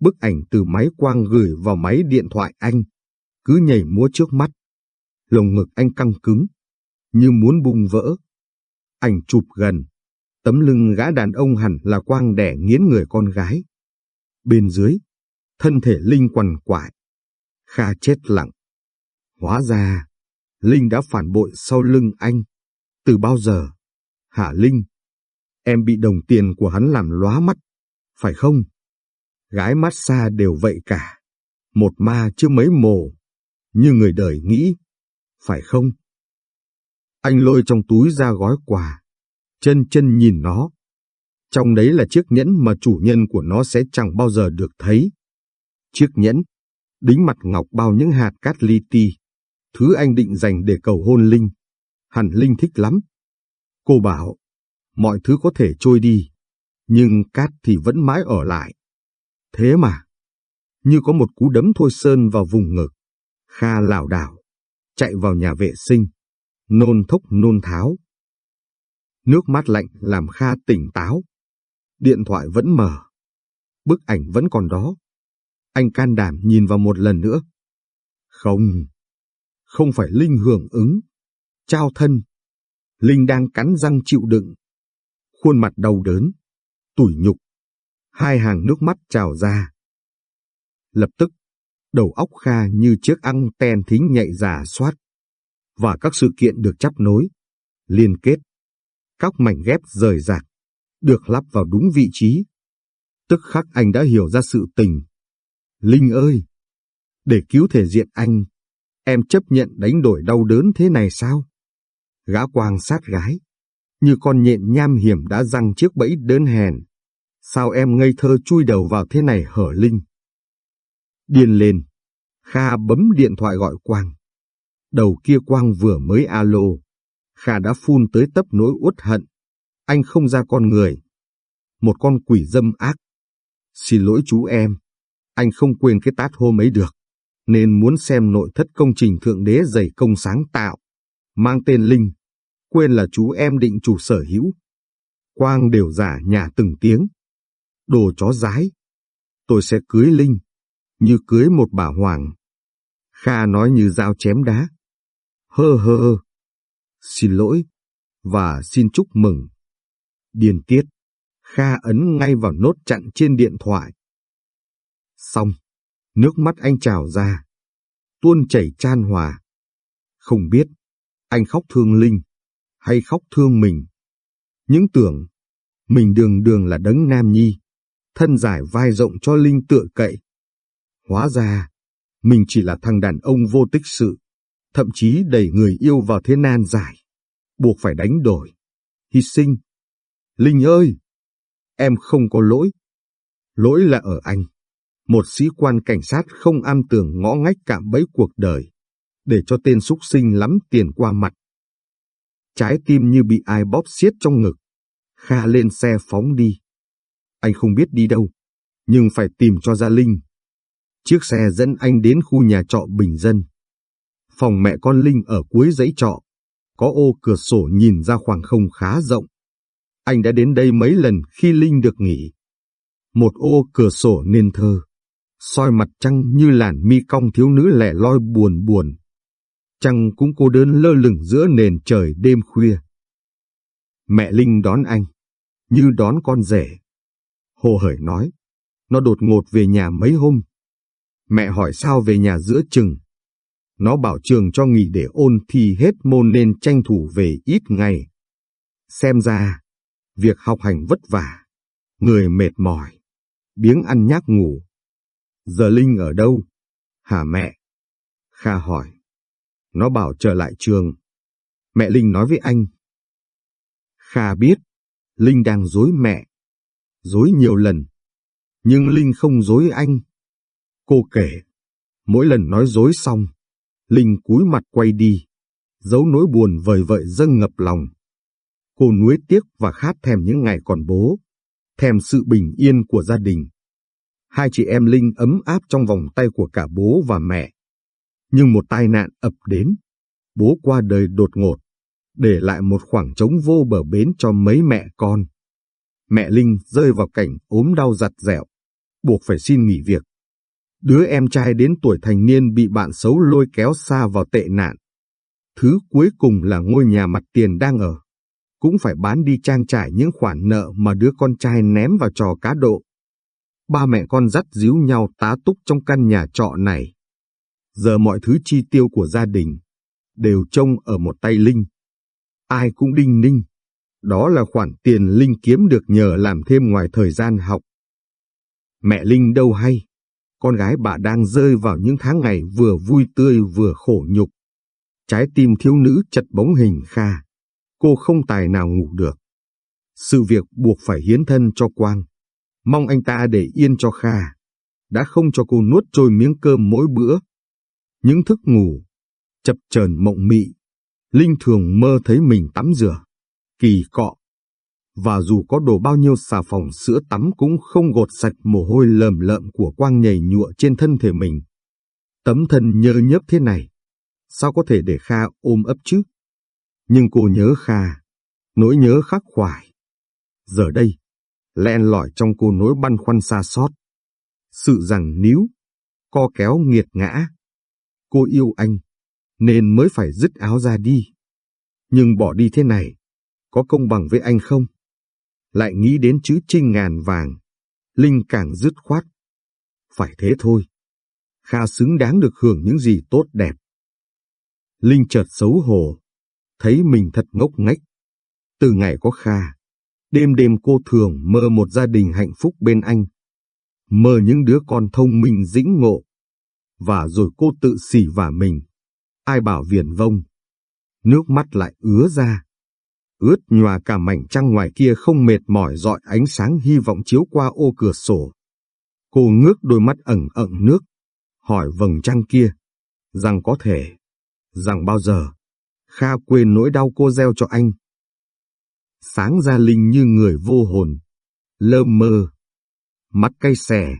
Bức ảnh từ máy quang gửi vào máy điện thoại anh, cứ nhảy múa trước mắt. Lồng ngực anh căng cứng, như muốn bung vỡ. Ảnh chụp gần, tấm lưng gã đàn ông hẳn là quang đẻ nghiến người con gái. Bên dưới, thân thể Linh quằn quại. Kha chết lặng. Hóa ra, Linh đã phản bội sau lưng anh. Từ bao giờ? Hả Linh? Em bị đồng tiền của hắn làm lóa mắt, phải không? Gái mát xa đều vậy cả. Một ma chứ mấy mồ như người đời nghĩ, phải không? Anh lôi trong túi ra gói quà, chân chân nhìn nó. Trong đấy là chiếc nhẫn mà chủ nhân của nó sẽ chẳng bao giờ được thấy. Chiếc nhẫn, đính mặt ngọc bao những hạt cát li ti, thứ anh định dành để cầu hôn Linh. Hẳn Linh thích lắm. Cô bảo, mọi thứ có thể trôi đi, nhưng cát thì vẫn mãi ở lại. Thế mà, như có một cú đấm thôi sơn vào vùng ngực. Kha lảo đảo, chạy vào nhà vệ sinh, nôn thốc nôn tháo. Nước mát lạnh làm Kha tỉnh táo. Điện thoại vẫn mở. Bức ảnh vẫn còn đó. Anh can đảm nhìn vào một lần nữa. Không, không phải Linh hưởng ứng. Trao thân. Linh đang cắn răng chịu đựng. Khuôn mặt đau đớn, tủi nhục. Hai hàng nước mắt trào ra. Lập tức, đầu óc Kha như chiếc ăng ten thính nhạy giả soát. Và các sự kiện được chấp nối, liên kết. Các mảnh ghép rời rạc, được lắp vào đúng vị trí. Tức khắc anh đã hiểu ra sự tình. Linh ơi! Để cứu thể diện anh, em chấp nhận đánh đổi đau đớn thế này sao? Gã quang sát gái, như con nhện nham hiểm đã răng chiếc bẫy đơn hèn. Sao em ngây thơ chui đầu vào thế này hở Linh? Điên lên, Kha bấm điện thoại gọi Quang. Đầu kia Quang vừa mới alo, Kha đã phun tới tấp nỗi uất hận. Anh không ra con người. Một con quỷ dâm ác. Xin lỗi chú em, anh không quên cái tát hôm ấy được, nên muốn xem nội thất công trình Thượng Đế dày công sáng tạo, mang tên Linh. quên là chú em định chủ sở hữu. Quang đều giả nhà từng tiếng. Đồ chó rái. Tôi sẽ cưới Linh, như cưới một bà hoàng. Kha nói như dao chém đá. Hơ hơ hơ. Xin lỗi, và xin chúc mừng. Điền tiết. Kha ấn ngay vào nốt chặn trên điện thoại. Xong, nước mắt anh trào ra, tuôn chảy chan hòa. Không biết, anh khóc thương Linh, hay khóc thương mình. Những tưởng, mình đường đường là đấng nam nhi, thân giải vai rộng cho Linh tựa cậy. Hóa ra, mình chỉ là thằng đàn ông vô tích sự, thậm chí đẩy người yêu vào thế nan giải, buộc phải đánh đổi, hy sinh. Linh ơi! Em không có lỗi. Lỗi là ở anh. Một sĩ quan cảnh sát không am tường ngõ ngách cạm bẫy cuộc đời, để cho tên súc sinh lắm tiền qua mặt. Trái tim như bị ai bóp xiết trong ngực. Kha lên xe phóng đi. Anh không biết đi đâu, nhưng phải tìm cho Gia Linh. Chiếc xe dẫn anh đến khu nhà trọ bình dân. Phòng mẹ con Linh ở cuối dãy trọ, có ô cửa sổ nhìn ra khoảng không khá rộng. Anh đã đến đây mấy lần khi Linh được nghỉ. Một ô cửa sổ nên thơ, soi mặt trăng như làn mi cong thiếu nữ lẻ loi buồn buồn. Trăng cũng cô đơn lơ lửng giữa nền trời đêm khuya. Mẹ Linh đón anh, như đón con rể. Hồ hởi nói, nó đột ngột về nhà mấy hôm. Mẹ hỏi sao về nhà giữa chừng. Nó bảo trường cho nghỉ để ôn thi hết môn nên tranh thủ về ít ngày. Xem ra, việc học hành vất vả, người mệt mỏi, biếng ăn nhác ngủ. Giờ Linh ở đâu? Hả mẹ? Kha hỏi. Nó bảo trở lại trường. Mẹ Linh nói với anh. Kha biết, Linh đang dối mẹ. Dối nhiều lần. Nhưng Linh không dối anh. Cô kể, mỗi lần nói dối xong, Linh cúi mặt quay đi, giấu nỗi buồn vời vợi dâng ngập lòng. Cô nuối tiếc và khát thèm những ngày còn bố, thèm sự bình yên của gia đình. Hai chị em Linh ấm áp trong vòng tay của cả bố và mẹ. Nhưng một tai nạn ập đến, bố qua đời đột ngột, để lại một khoảng trống vô bờ bến cho mấy mẹ con. Mẹ Linh rơi vào cảnh ốm đau giặt dẻo, buộc phải xin nghỉ việc. Đứa em trai đến tuổi thành niên bị bạn xấu lôi kéo xa vào tệ nạn. Thứ cuối cùng là ngôi nhà mặt tiền đang ở cũng phải bán đi trang trải những khoản nợ mà đứa con trai ném vào trò cá độ. Ba mẹ con dắt díu nhau tá túc trong căn nhà trọ này. Giờ mọi thứ chi tiêu của gia đình đều trông ở một tay Linh. Ai cũng đinh ninh. Đó là khoản tiền Linh kiếm được nhờ làm thêm ngoài thời gian học. Mẹ Linh đâu hay, con gái bà đang rơi vào những tháng ngày vừa vui tươi vừa khổ nhục. Trái tim thiếu nữ chật bóng hình Kha cô không tài nào ngủ được. Sự việc buộc phải hiến thân cho Quang, mong anh ta để yên cho Kha, đã không cho cô nuốt trôi miếng cơm mỗi bữa. Những thức ngủ, chập chờn mộng mị, Linh thường mơ thấy mình tắm rửa, kỳ cọ. Và dù có đổ bao nhiêu xà phòng sữa tắm cũng không gột sạch mồ hôi lờm lợm của Quang nhảy nhụa trên thân thể mình. Tấm thân nhơ nhớp thế này, sao có thể để Kha ôm ấp chứ? Nhưng cô nhớ Kha, nỗi nhớ khắc khoải. Giờ đây, len lỏi trong cô nỗi băn khoăn xa xót. Sự rằng níu, co kéo nghiệt ngã. Cô yêu anh, nên mới phải dứt áo ra đi. Nhưng bỏ đi thế này, có công bằng với anh không? Lại nghĩ đến chữ trinh ngàn vàng, Linh càng dứt khoát. Phải thế thôi. Kha xứng đáng được hưởng những gì tốt đẹp. Linh chợt xấu hổ, thấy mình thật ngốc nghếch. Từ ngày có Kha, đêm đêm cô thường mơ một gia đình hạnh phúc bên anh. Mơ những đứa con thông minh dĩnh ngộ. Và rồi cô tự xỉ vả mình. Ai bảo viền vông. Nước mắt lại ứa ra. Ướt nhòa cả mảnh trăng ngoài kia không mệt mỏi dọi ánh sáng hy vọng chiếu qua ô cửa sổ. Cô ngước đôi mắt ẩn ẩn nước, hỏi vầng trăng kia, rằng có thể, rằng bao giờ. Kha quên nỗi đau cô gieo cho anh. Sáng ra Linh như người vô hồn, lơ mơ, mắt cay xè.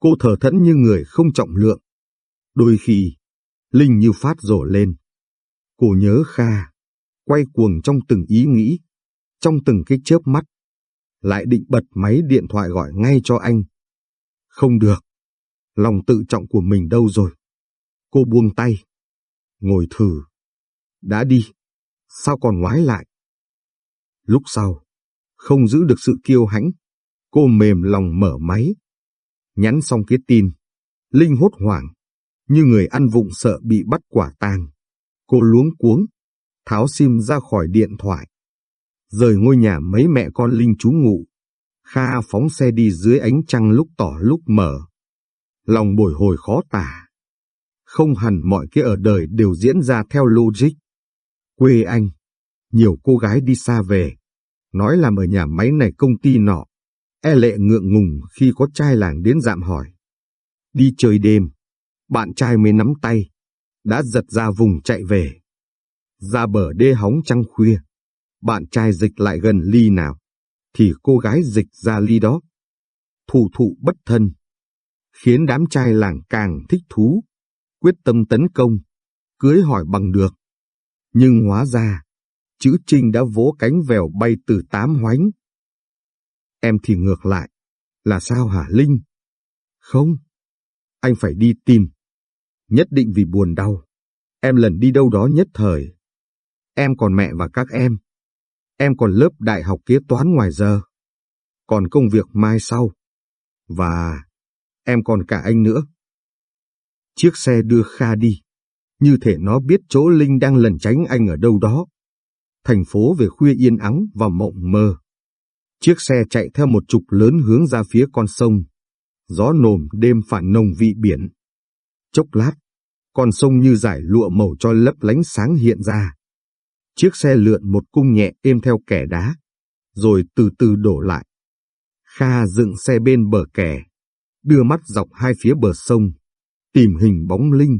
Cô thở thẫn như người không trọng lượng. Đôi khi, Linh như phát rổ lên. Cô nhớ Kha, quay cuồng trong từng ý nghĩ, trong từng cái chớp mắt. Lại định bật máy điện thoại gọi ngay cho anh. Không được, lòng tự trọng của mình đâu rồi. Cô buông tay, ngồi thử. Đã đi, sao còn ngoái lại? Lúc sau, không giữ được sự kiêu hãnh, cô mềm lòng mở máy. Nhắn xong cái tin, Linh hốt hoảng, như người ăn vụng sợ bị bắt quả tang. Cô luống cuống, tháo sim ra khỏi điện thoại. Rời ngôi nhà mấy mẹ con Linh trú ngụ, Kha phóng xe đi dưới ánh trăng lúc tỏ lúc mở. Lòng bồi hồi khó tả. Không hẳn mọi cái ở đời đều diễn ra theo logic. Quê anh, nhiều cô gái đi xa về, nói làm ở nhà máy này công ty nọ. E lệ ngượng ngùng khi có trai làng đến dạm hỏi. Đi chơi đêm, bạn trai mới nắm tay, đã giật ra vùng chạy về. Ra bờ đê hóng trăng khuya, bạn trai dịch lại gần ly nào, thì cô gái dịch ra ly đó. Thủ thụ bất thân, khiến đám trai làng càng thích thú, quyết tâm tấn công, cưới hỏi bằng được. Nhưng hóa ra, chữ Trinh đã vỗ cánh vèo bay từ tám hoánh. Em thì ngược lại, là sao hả Linh? Không, anh phải đi tìm. Nhất định vì buồn đau, em lần đi đâu đó nhất thời. Em còn mẹ và các em. Em còn lớp đại học kế toán ngoài giờ. Còn công việc mai sau. Và em còn cả anh nữa. Chiếc xe đưa Kha đi, như thể nó biết chỗ Linh đang lẩn tránh anh ở đâu đó. Thành phố về khuya yên ắng và mộng mơ. Chiếc xe chạy theo một trục lớn hướng ra phía con sông. Gió nồm đêm phản nồng vị biển. Chốc lát, con sông như giải lụa màu cho lấp lánh sáng hiện ra. Chiếc xe lượn một cung nhẹ êm theo kẻ đá, rồi từ từ đổ lại. Kha dựng xe bên bờ kè, đưa mắt dọc hai phía bờ sông, tìm hình bóng linh.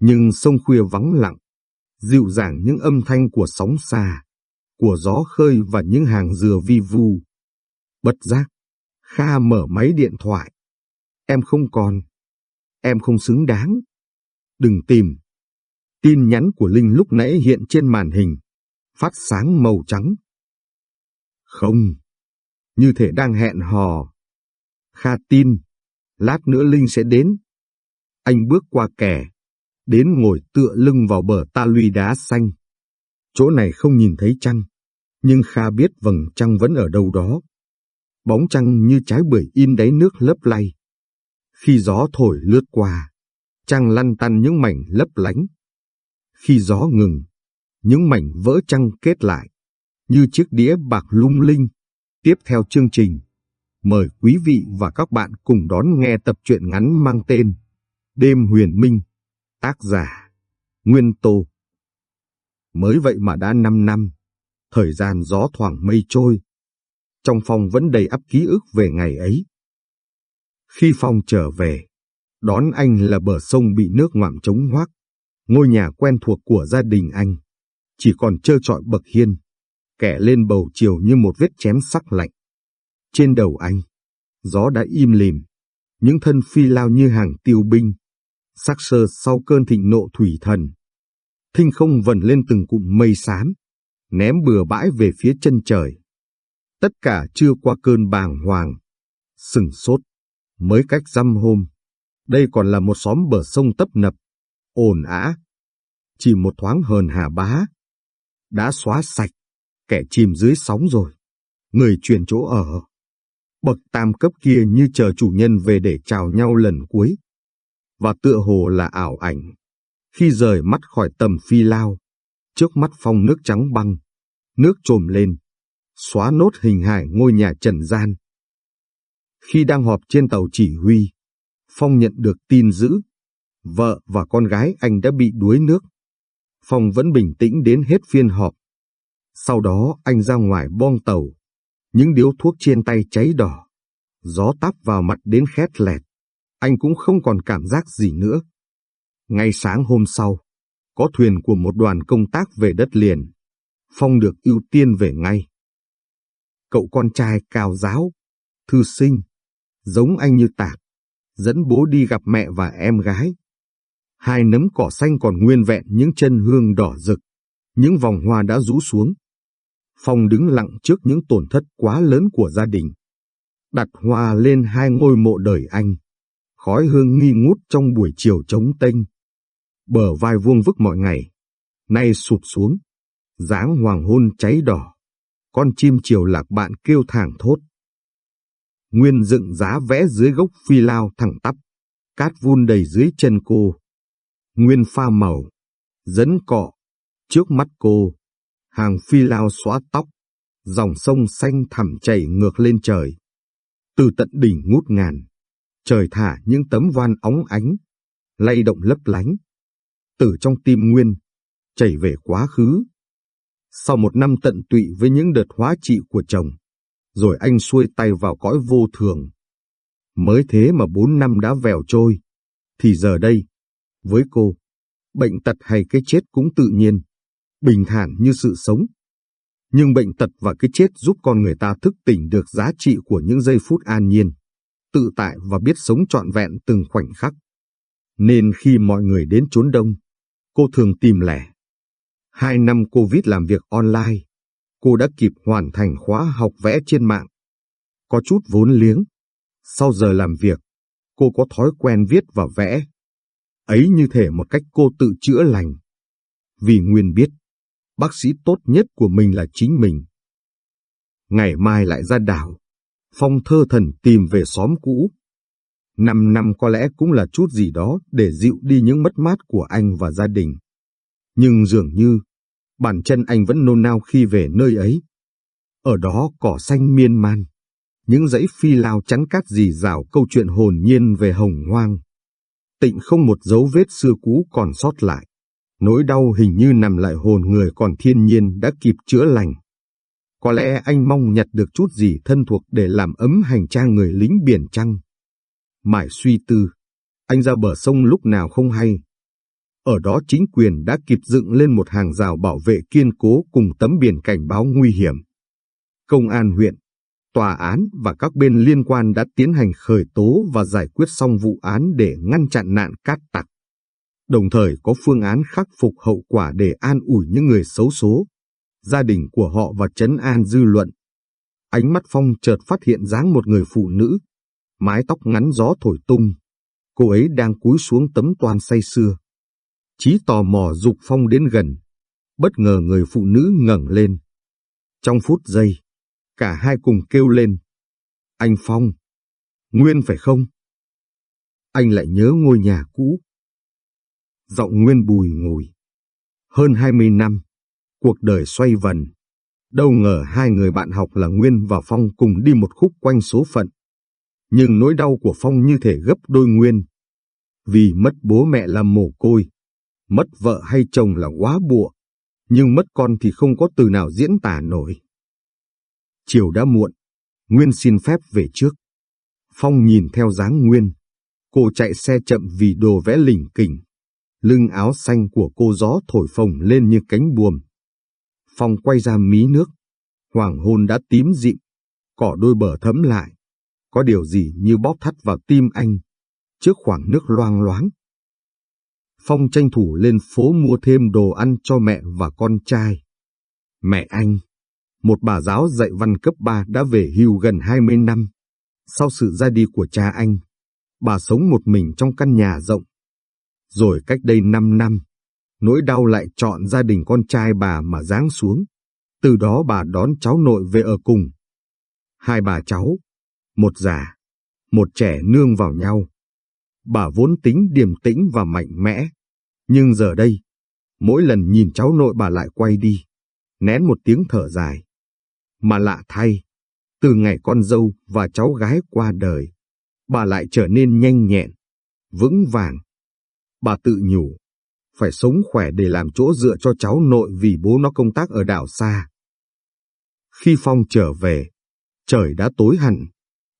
Nhưng sông khuya vắng lặng, dịu dàng những âm thanh của sóng xa, của gió khơi và những hàng dừa vi vu. Bất giác, Kha mở máy điện thoại. Em không còn. Em không xứng đáng. Đừng tìm. Tin nhắn của Linh lúc nãy hiện trên màn hình, phát sáng màu trắng. Không, như thể đang hẹn hò. Kha tin, lát nữa Linh sẽ đến. Anh bước qua kẻ, đến ngồi tựa lưng vào bờ ta luy đá xanh. Chỗ này không nhìn thấy trăng, nhưng Kha biết vầng trăng vẫn ở đâu đó. Bóng trăng như trái bưởi in đáy nước lấp lay. Khi gió thổi lướt qua, trăng lăn tăn những mảnh lấp lánh. Khi gió ngừng, những mảnh vỡ trăng kết lại, như chiếc đĩa bạc lung linh. Tiếp theo chương trình, mời quý vị và các bạn cùng đón nghe tập truyện ngắn mang tên Đêm Huyền Minh, tác giả Nguyên Tô. Mới vậy mà đã 5 năm, thời gian gió thoảng mây trôi. Trong phòng vẫn đầy ắp ký ức về ngày ấy. Khi Phong trở về, đón anh là bờ sông bị nước ngoạm trống hoác, ngôi nhà quen thuộc của gia đình anh, chỉ còn trơ trọi bậc hiên, kẻ lên bầu chiều như một vết chém sắc lạnh. Trên đầu anh, gió đã im lìm, những thân phi lao như hàng tiêu binh, sắc sơ sau cơn thịnh nộ thủy thần. Thinh không vần lên từng cụm mây xám, ném bừa bãi về phía chân trời. Tất cả chưa qua cơn bàng hoàng, sừng sốt, mới cách dăm hôm. Đây còn là một xóm bờ sông tấp nập, ồn ã. Chỉ một thoáng hờn hà bá. Đã xóa sạch, kẻ chìm dưới sóng rồi. Người chuyển chỗ ở. Bậc tam cấp kia như chờ chủ nhân về để chào nhau lần cuối. Và tựa hồ là ảo ảnh. Khi rời mắt khỏi tầm phi lao, trước mắt phong nước trắng băng, nước trồm lên, xóa nốt hình hài ngôi nhà trần gian. Khi đang họp trên tàu chỉ huy, Phong nhận được tin dữ, vợ và con gái anh đã bị đuối nước. Phong vẫn bình tĩnh đến hết phiên họp. Sau đó anh ra ngoài bong tàu, những điếu thuốc trên tay cháy đỏ. Gió táp vào mặt đến khét lẹt, anh cũng không còn cảm giác gì nữa. Ngay sáng hôm sau, có thuyền của một đoàn công tác về đất liền. Phong được ưu tiên về ngay. Cậu con trai cao giáo, thư sinh, giống anh như tạc, dẫn bố đi gặp mẹ và em gái. Hai nấm cỏ xanh còn nguyên vẹn những chân hương đỏ rực, Những vòng hoa đã rũ xuống. Phong đứng lặng trước những tổn thất quá lớn của gia đình. Đặt hoa lên hai ngôi mộ đời anh. Khói hương nghi ngút trong buổi chiều trống tênh. Bờ vai vuông vức mọi ngày, nay sụp xuống. dáng hoàng hôn cháy đỏ. Con chim chiều lạc bạn kêu thảng thốt. Nguyên dựng giá vẽ dưới gốc phi lao thẳng tắp. Cát vun đầy dưới chân cô. Nguyên pha màu. Dẫn cọ. Trước mắt cô. Hàng phi lao xóa tóc. Dòng sông xanh thẳm chảy ngược lên trời. Từ tận đỉnh ngút ngàn. Trời thả những tấm van óng ánh. lay động lấp lánh. Từ trong tim Nguyên. Chảy về quá khứ. Sau một năm tận tụy với những đợt hóa trị của chồng rồi anh xuôi tay vào cõi vô thường. Mới thế mà bốn năm đã vèo trôi, thì giờ đây, với cô, bệnh tật hay cái chết cũng tự nhiên, bình thản như sự sống. Nhưng bệnh tật và cái chết giúp con người ta thức tỉnh được giá trị của những giây phút an nhiên, tự tại và biết sống trọn vẹn từng khoảnh khắc. Nên khi mọi người đến chốn đông, cô thường tìm lẻ. Hai năm Covid làm việc online, cô đã kịp hoàn thành khóa học vẽ trên mạng. Có chút vốn liếng. Sau giờ làm việc, cô có thói quen viết và vẽ. Ấy như thể một cách cô tự chữa lành. Vì Nguyên biết, bác sĩ tốt nhất của mình là chính mình. Ngày mai lại ra đảo, Phong thơ thần tìm về xóm cũ. Năm năm có lẽ cũng là chút gì đó để dịu đi những mất mát của anh và gia đình. Nhưng dường như Bàn chân anh vẫn nôn nao khi về nơi ấy. Ở đó cỏ xanh miên man, những dãy phi lao chắn cát dì rào câu chuyện hồn nhiên về hồng hoang. Tịnh không một dấu vết xưa cũ còn sót lại. Nỗi đau hình như nằm lại hồn người còn thiên nhiên đã kịp chữa lành. Có lẽ anh mong nhặt được chút gì thân thuộc để làm ấm hành trang người lính biển trăng. Mãi suy tư, anh ra bờ sông lúc nào không hay, ở đó chính quyền đã kịp dựng lên một hàng rào bảo vệ kiên cố cùng tấm biển cảnh báo nguy hiểm. Công an huyện, tòa án và các bên liên quan đã tiến hành khởi tố và giải quyết xong vụ án để ngăn chặn nạn cát tặc. Đồng thời có phương án khắc phục hậu quả để an ủi những người xấu số, gia đình của họ và chấn an dư luận. Ánh mắt Phong chợt phát hiện dáng một người phụ nữ, mái tóc ngắn gió thổi tung. Cô ấy đang cúi xuống tấm toan say sưa. Chí tò mò dục Phong đến gần. Bất ngờ người phụ nữ ngẩng lên. Trong phút giây, cả hai cùng kêu lên. Anh Phong, Nguyên phải không? Anh lại nhớ ngôi nhà cũ. Giọng Nguyên bùi ngồi, Hơn hai mươi năm, cuộc đời xoay vần. Đâu ngờ hai người bạn học là Nguyên và Phong cùng đi một khúc quanh số phận. Nhưng nỗi đau của Phong như thể gấp đôi Nguyên. Vì mất bố mẹ là mồ côi, Mất vợ hay chồng là quá bụa, nhưng mất con thì không có từ nào diễn tả nổi. Chiều đã muộn, Nguyên xin phép về trước. Phong nhìn theo dáng Nguyên. Cô chạy xe chậm vì đồ vẽ lỉnh kỉnh. Lưng áo xanh của cô gió thổi phồng lên như cánh buồm. Phong quay ra mí nước. Hoàng hôn đã tím dịm. Cỏ đôi bờ thấm lại. Có điều gì như bóp thắt vào tim anh. Trước khoảng nước loang loáng. Phong tranh thủ lên phố mua thêm đồ ăn cho mẹ và con trai. Mẹ anh, một bà giáo dạy văn cấp 3 đã về hưu gần 20 năm. Sau sự ra đi của cha anh, bà sống một mình trong căn nhà rộng. Rồi cách đây 5 năm, nỗi đau lại chọn gia đình con trai bà mà giáng xuống. Từ đó bà đón cháu nội về ở cùng. Hai bà cháu, một già, một trẻ nương vào nhau. Bà vốn tính điềm tĩnh và mạnh mẽ, nhưng giờ đây, mỗi lần nhìn cháu nội bà lại quay đi, nén một tiếng thở dài. Mà lạ thay, từ ngày con dâu và cháu gái qua đời, bà lại trở nên nhanh nhẹn, vững vàng. Bà tự nhủ, phải sống khỏe để làm chỗ dựa cho cháu nội vì bố nó công tác ở đảo xa. Khi Phong trở về, trời đã tối hẳn,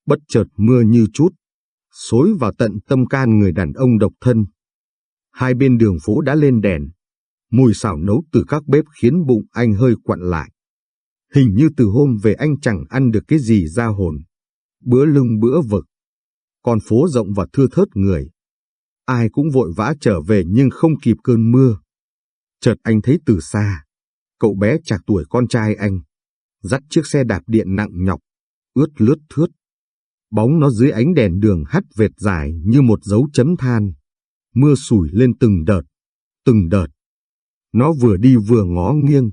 bất chợt mưa như chút, xối vào tận tâm can người đàn ông độc thân. Hai bên đường phố đã lên đèn. Mùi xào nấu từ các bếp khiến bụng anh hơi quặn lại. Hình như từ hôm về anh chẳng ăn được cái gì ra hồn. Bữa lưng bữa vực. Con phố rộng và thưa thớt người. Ai cũng vội vã trở về nhưng không kịp cơn mưa. Chợt anh thấy từ xa, cậu bé chạc tuổi con trai anh, dắt chiếc xe đạp điện nặng nhọc, ướt lướt thướt. Bóng nó dưới ánh đèn đường hắt vệt dài như một dấu chấm than. Mưa sủi lên từng đợt, từng đợt. Nó vừa đi vừa ngó nghiêng,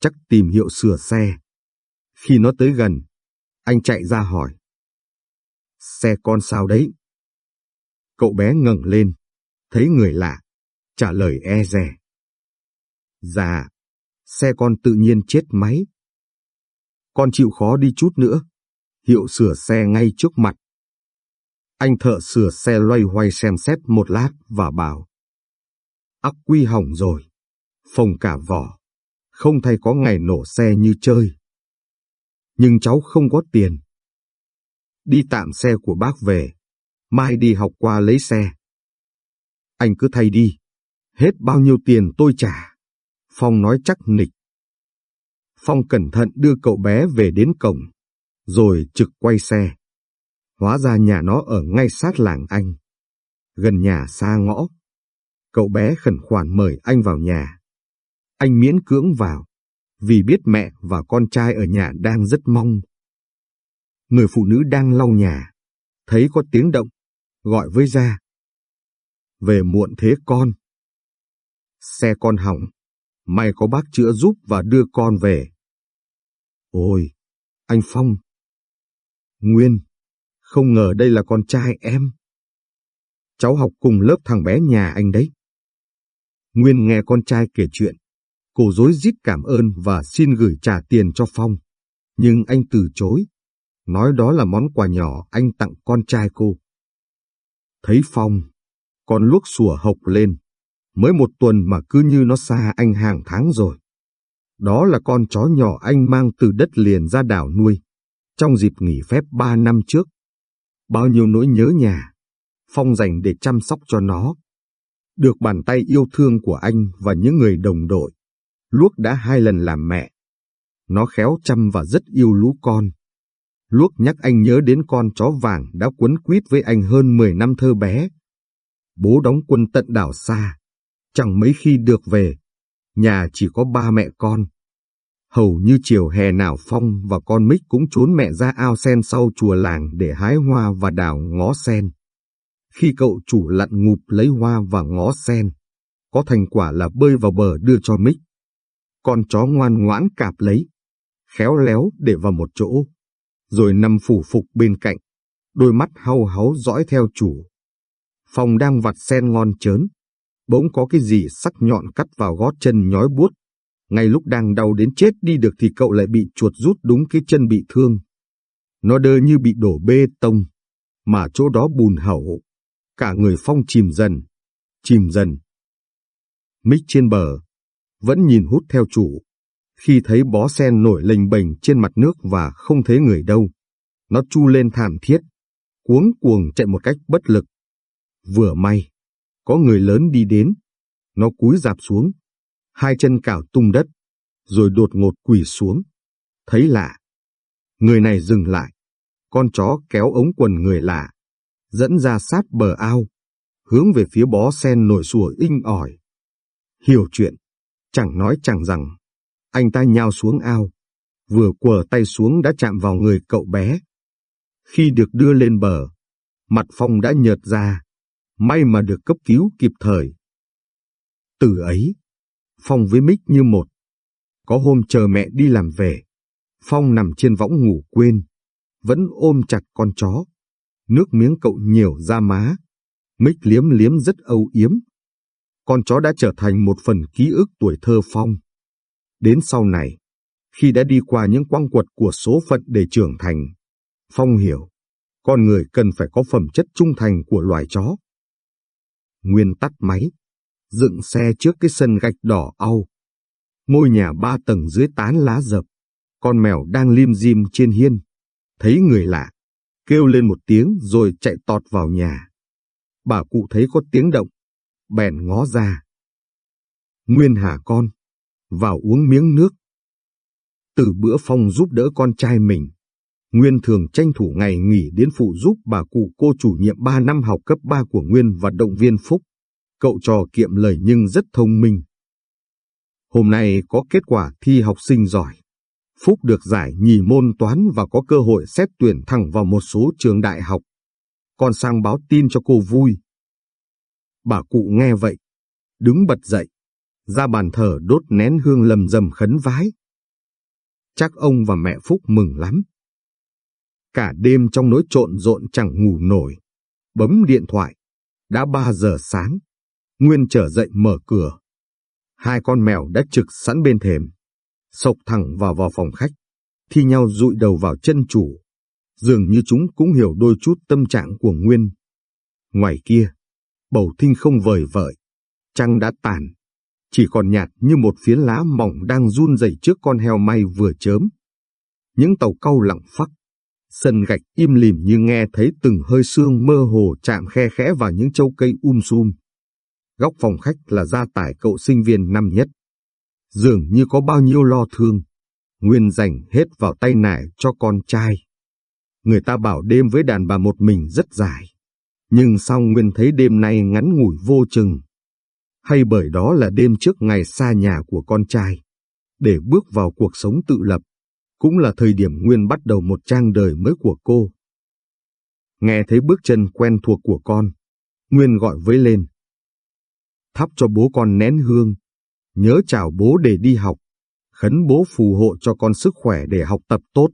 chắc tìm hiệu sửa xe. Khi nó tới gần, anh chạy ra hỏi. Xe con sao đấy? Cậu bé ngẩng lên, thấy người lạ, trả lời e rè. Dạ, xe con tự nhiên chết máy. Con chịu khó đi chút nữa, hiệu sửa xe ngay trước mặt. Anh thợ sửa xe loay hoay xem xét một lát và bảo. Ắc quy hỏng rồi, phồng cả vỏ, không thay có ngày nổ xe như chơi. Nhưng cháu không có tiền. Đi tạm xe của bác về, mai đi học qua lấy xe. Anh cứ thay đi, hết bao nhiêu tiền tôi trả. Phong nói chắc nịch. Phong cẩn thận đưa cậu bé về đến cổng, rồi trực quay xe. Hóa ra nhà nó ở ngay sát làng anh, gần nhà xa ngõ. Cậu bé khẩn khoản mời anh vào nhà. Anh miễn cưỡng vào, vì biết mẹ và con trai ở nhà đang rất mong. Người phụ nữ đang lau nhà, thấy có tiếng động, gọi với ra. Về muộn thế con. Xe con hỏng, may có bác chữa giúp và đưa con về. Ôi, anh Phong. Nguyên, không ngờ đây là con trai em. Cháu học cùng lớp thằng bé nhà anh đấy. Nguyên nghe con trai kể chuyện, cô dối rít cảm ơn và xin gửi trả tiền cho Phong. Nhưng anh từ chối, nói đó là món quà nhỏ anh tặng con trai cô. Thấy Phong, con luốc sủa hộc lên, mới một tuần mà cứ như nó xa anh hàng tháng rồi. Đó là con chó nhỏ anh mang từ đất liền ra đảo nuôi, trong dịp nghỉ phép ba năm trước. Bao nhiêu nỗi nhớ nhà, Phong dành để chăm sóc cho nó. Được bàn tay yêu thương của anh và những người đồng đội, Luốc đã hai lần làm mẹ. Nó khéo chăm và rất yêu lũ con. Luốc nhắc anh nhớ đến con chó vàng đã quấn quýt với anh hơn 10 năm thơ bé. Bố đóng quân tận đảo xa, chẳng mấy khi được về, nhà chỉ có ba mẹ con. Hầu như chiều hè nào Phong và con Mích cũng trốn mẹ ra ao sen sau chùa làng để hái hoa và đào ngó sen. Khi cậu chủ lặn ngụp lấy hoa và ngó sen, có thành quả là bơi vào bờ đưa cho Mích. Con chó ngoan ngoãn cạp lấy, khéo léo để vào một chỗ, rồi nằm phủ phục bên cạnh, đôi mắt hau háu dõi theo chủ. Phong đang vặt sen ngon chớn, bỗng có cái gì sắc nhọn cắt vào gót chân nhói buốt. Ngay lúc đang đau đến chết đi được thì cậu lại bị chuột rút đúng cái chân bị thương. Nó đơ như bị đổ bê tông, mà chỗ đó bùn hậu. Cả người Phong chìm dần, chìm dần. Mích trên bờ, vẫn nhìn hút theo chủ. Khi thấy bó sen nổi lềnh bềnh trên mặt nước và không thấy người đâu, nó chu lên thảm thiết, cuống cuồng chạy một cách bất lực. Vừa may, có người lớn đi đến, nó cúi dạp xuống, hai chân cào tung đất, rồi đột ngột quỳ xuống. Thấy lạ, người này dừng lại, con chó kéo ống quần người lạ, dẫn ra sát bờ ao, hướng về phía bó sen nổi sủa inh ỏi. Hiểu chuyện, chẳng nói chẳng rằng, anh ta nhào xuống ao, vừa quờ tay xuống đã chạm vào người cậu bé. Khi được đưa lên bờ, mặt Phong đã nhợt ra, may mà được cấp cứu kịp thời. Từ ấy, Phong với Mích như một. Có hôm chờ mẹ đi làm về, Phong nằm trên võng ngủ quên, vẫn ôm chặt con chó. Nước miếng cậu nhiều ra má, Mích liếm liếm rất âu yếm. Con chó đã trở thành một phần ký ức tuổi thơ Phong. Đến sau này, khi đã đi qua những quang quật của số phận để trưởng thành, Phong hiểu, con người cần phải có phẩm chất trung thành của loài chó. Nguyên tắt máy, dựng xe trước cái sân gạch đỏ au. Ngôi nhà ba tầng dưới tán lá dập, con mèo đang lim dim trên hiên. Thấy người lạ, kêu lên một tiếng rồi chạy tọt vào nhà. Bà cụ thấy có tiếng động, bèn ngó ra. Nguyên hả con, vào uống miếng nước. Từ bữa Phong giúp đỡ con trai mình, Nguyên thường tranh thủ ngày nghỉ đến phụ giúp bà cụ cô chủ nhiệm 3 năm học cấp 3 của Nguyên và động viên Phúc. Cậu trò kiệm lời nhưng rất thông minh. Hôm nay có kết quả thi học sinh giỏi. Phúc được giải nhì môn toán và có cơ hội xét tuyển thẳng vào một số trường đại học. Con sang báo tin cho cô vui. Bà cụ nghe vậy, đứng bật dậy, ra bàn thờ đốt nén hương lầm rầm khấn vái. Chắc ông và mẹ Phúc mừng lắm. Cả đêm trong nỗi trộn rộn chẳng ngủ nổi. Bấm điện thoại. Đã ba giờ sáng. Nguyên trở dậy mở cửa. Hai con mèo đã trực sẵn bên thềm. Sộc thẳng vào vào phòng khách. Thi nhau dụi đầu vào chân chủ. Dường như chúng cũng hiểu đôi chút tâm trạng của Nguyên. Ngoài kia, bầu thinh không vời vợi. Trăng đã tàn. Chỉ còn nhạt như một phiến lá mỏng đang run rẩy trước con heo may vừa chớm. Những tàu câu lặng phắc Sân gạch im lìm như nghe thấy từng hơi xương mơ hồ chạm khe khẽ vào những châu cây um sum. Góc phòng khách là gia tài cậu sinh viên năm nhất. Dường như có bao nhiêu lo thương, Nguyên dành hết vào tay nải cho con trai. Người ta bảo đêm với đàn bà một mình rất dài, nhưng sao Nguyên thấy đêm nay ngắn ngủi vô chừng? Hay bởi đó là đêm trước ngày xa nhà của con trai, để bước vào cuộc sống tự lập cũng là thời điểm Nguyên bắt đầu một trang đời mới của cô. Nghe thấy bước chân quen thuộc của con, Nguyên gọi với lên. Thắp cho bố con nén hương, nhớ chào bố để đi học, khấn bố phù hộ cho con sức khỏe để học tập tốt.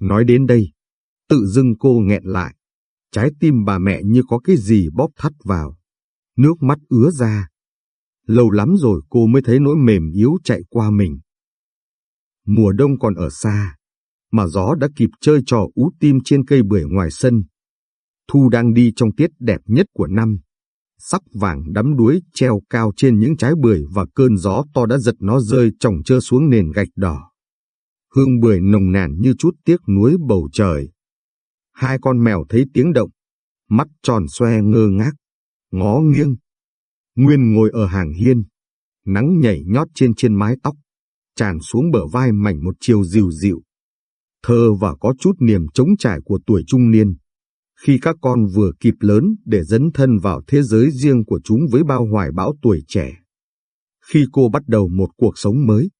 Nói đến đây, tự dưng cô nghẹn lại, trái tim bà mẹ như có cái gì bóp thắt vào, nước mắt ứa ra. Lâu lắm rồi cô mới thấy nỗi mềm yếu chạy qua mình. Mùa đông còn ở xa, mà gió đã kịp chơi trò ú tim trên cây bưởi ngoài sân. Thu đang đi trong tiết đẹp nhất của năm. Sắc vàng đắm đuối treo cao trên những trái bưởi và cơn gió to đã giật nó rơi trồng trơ xuống nền gạch đỏ. Hương bưởi nồng nàn như chút tiếc nuối bầu trời. Hai con mèo thấy tiếng động, mắt tròn xoe ngơ ngác, ngó nghiêng. Nguyên ngồi ở hàng hiên, nắng nhảy nhót trên trên mái tóc tràn xuống bờ vai mảnh một chiều dịu dịu. Thơ và có chút niềm trống trải của tuổi trung niên. Khi các con vừa kịp lớn để dấn thân vào thế giới riêng của chúng với bao hoài bão tuổi trẻ. Khi cô bắt đầu một cuộc sống mới,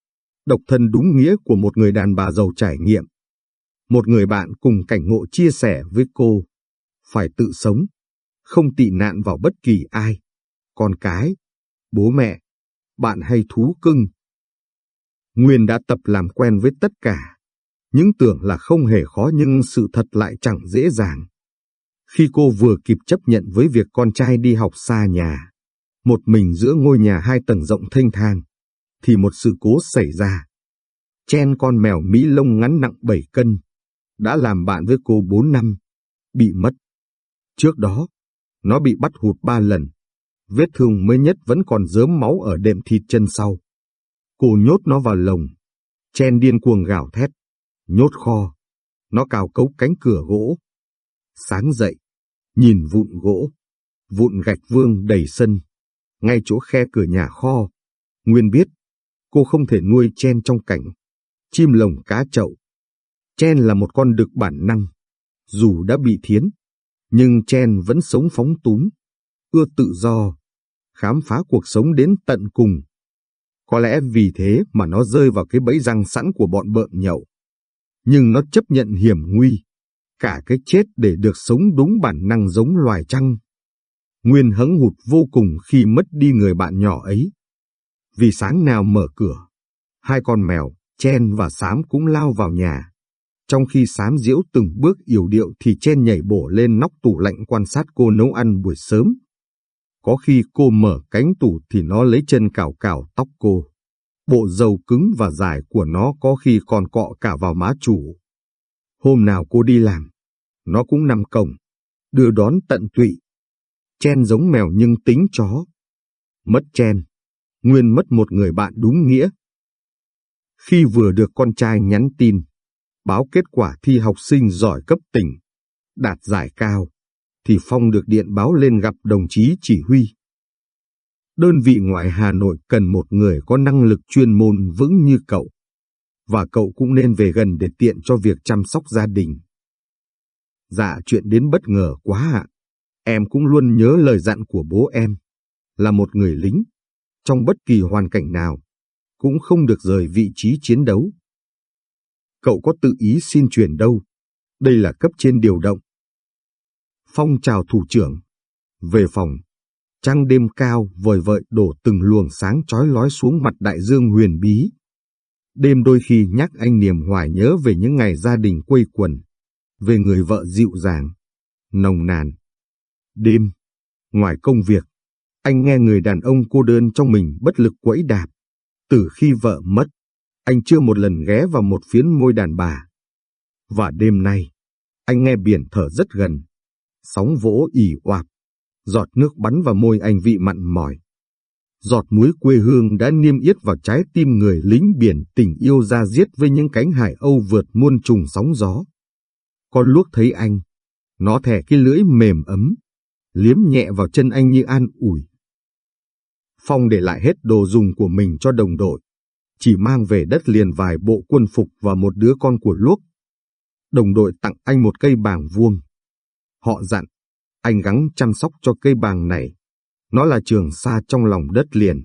độc thân đúng nghĩa của một người đàn bà giàu trải nghiệm. Một người bạn cùng cảnh ngộ chia sẻ với cô, phải tự sống, không tị nạn vào bất kỳ ai, con cái, bố mẹ, bạn hay thú cưng, Nguyên đã tập làm quen với tất cả. Những tưởng là không hề khó nhưng sự thật lại chẳng dễ dàng. Khi cô vừa kịp chấp nhận với việc con trai đi học xa nhà, một mình giữa ngôi nhà hai tầng rộng thanh thang, thì một sự cố xảy ra. Chen con mèo Mỹ lông ngắn nặng 7 cân, đã làm bạn với cô 4 năm, bị mất. Trước đó, nó bị bắt hụt ba lần, vết thương mới nhất vẫn còn dớm máu ở đệm thịt chân sau. Cô nhốt nó vào lồng, chen điên cuồng gào thét, nhốt kho. Nó cào cấu cánh cửa gỗ. Sáng dậy, nhìn vụn gỗ, vụn gạch vương đầy sân, ngay chỗ khe cửa nhà kho. Nguyên biết, cô không thể nuôi chen trong cảnh, chim lồng cá chậu. Chen là một con đực bản năng, dù đã bị thiến, nhưng Chen vẫn sống phóng túng, ưa tự do, khám phá cuộc sống đến tận cùng. Có lẽ vì thế mà nó rơi vào cái bẫy răng sẵn của bọn bợm nhậu. Nhưng nó chấp nhận hiểm nguy, cả cái chết để được sống đúng bản năng giống loài trăng. Nguyên hấn hụt vô cùng khi mất đi người bạn nhỏ ấy. Vì sáng nào mở cửa, hai con mèo, Chen và Sám cũng lao vào nhà. Trong khi Sám diễu từng bước yểu điệu thì Chen nhảy bổ lên nóc tủ lạnh quan sát cô nấu ăn buổi sớm. Có khi cô mở cánh tủ thì nó lấy chân cào cào tóc cô. Bộ dầu cứng và dài của nó có khi còn cọ cả vào má chủ. Hôm nào cô đi làm, nó cũng nằm cổng, đưa đón tận tụy. Chen giống mèo nhưng tính chó. Mất Chen, Nguyên mất một người bạn đúng nghĩa. Khi vừa được con trai nhắn tin, báo kết quả thi học sinh giỏi cấp tỉnh, đạt giải cao, thì Phong được điện báo lên gặp đồng chí chỉ huy. Đơn vị ngoại Hà Nội cần một người có năng lực chuyên môn vững như cậu. Và cậu cũng nên về gần để tiện cho việc chăm sóc gia đình. Dạ chuyện đến bất ngờ quá ạ. Em cũng luôn nhớ lời dặn của bố em. Là một người lính. Trong bất kỳ hoàn cảnh nào, cũng không được rời vị trí chiến đấu. Cậu có tự ý xin chuyển đâu, đây là cấp trên điều động. Phong chào thủ trưởng. Về phòng, trăng đêm cao vời vợi đổ từng luồng sáng chói lói xuống mặt đại dương huyền bí. Đêm đôi khi nhắc anh niềm hoài nhớ về những ngày gia đình quây quần, về người vợ dịu dàng, nồng nàn. Đêm, ngoài công việc, anh nghe người đàn ông cô đơn trong mình bất lực quẫy đạp. Từ khi vợ mất, anh chưa một lần ghé vào một phiến môi đàn bà. Và đêm nay, anh nghe biển thở rất gần. Sóng vỗ ỉ oạp, giọt nước bắn vào môi anh vị mặn mỏi. Giọt muối quê hương đã niêm yết vào trái tim người lính biển tình yêu ra giết với những cánh hải âu vượt muôn trùng sóng gió. Con luốc thấy anh, nó thẻ cái lưỡi mềm ấm, liếm nhẹ vào chân anh như an ủi. Phong để lại hết đồ dùng của mình cho đồng đội, chỉ mang về đất liền vài bộ quân phục và một đứa con của luốc. Đồng đội tặng anh một cây bàng vuông. Họ dặn, anh gắng chăm sóc cho cây bàng này. Nó là trường xa trong lòng đất liền.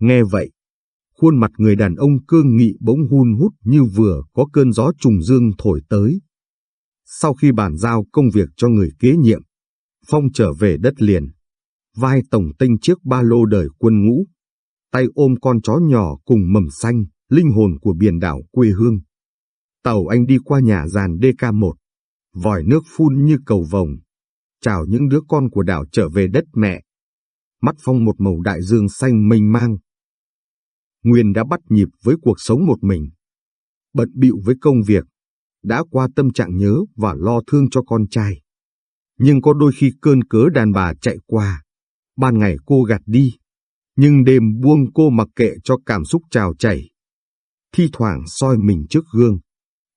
Nghe vậy, khuôn mặt người đàn ông cương nghị bỗng hun hút như vừa có cơn gió trùng dương thổi tới. Sau khi bàn giao công việc cho người kế nhiệm, Phong trở về đất liền, vai tổng tinh chiếc ba lô đời quân ngũ, tay ôm con chó nhỏ cùng mầm xanh, linh hồn của biển đảo quê hương. Tàu anh đi qua nhà giàn DK1, vòi nước phun như cầu vồng, chào những đứa con của đảo trở về đất mẹ. Mắt Phong một màu đại dương xanh mênh mang. Nguyên đã bắt nhịp với cuộc sống một mình. Bận bịu với công việc, đã qua tâm trạng nhớ và lo thương cho con trai. Nhưng có đôi khi cơn cớ đàn bà chạy qua, ban ngày cô gạt đi, nhưng đêm buông cô mặc kệ cho cảm xúc trào chảy. Thi thoảng soi mình trước gương,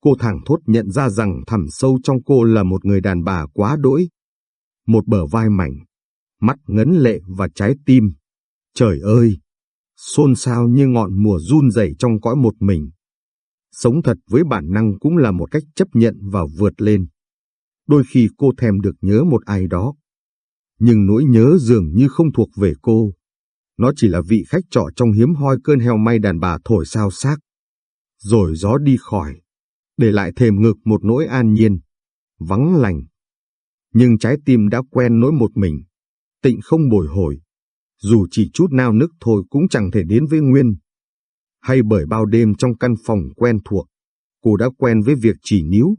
cô thẳng thốt nhận ra rằng thẳm sâu trong cô là một người đàn bà quá đỗi. Một bờ vai mảnh, mắt ngấn lệ và trái tim. Trời ơi! Xôn xao như ngọn mùa run rẩy trong cõi một mình. Sống thật với bản năng cũng là một cách chấp nhận và vượt lên. Đôi khi cô thèm được nhớ một ai đó. Nhưng nỗi nhớ dường như không thuộc về cô. Nó chỉ là vị khách trọ trong hiếm hoi cơn heo may đàn bà thổi sao xác. Rồi gió đi khỏi, để lại thềm ngực một nỗi an nhiên, vắng lành. Nhưng trái tim đã quen nỗi một mình, tịnh không bồi hồi. Dù chỉ chút nao nức thôi cũng chẳng thể đến với Nguyên hay bởi bao đêm trong căn phòng quen thuộc, cô đã quen với việc chỉ níu,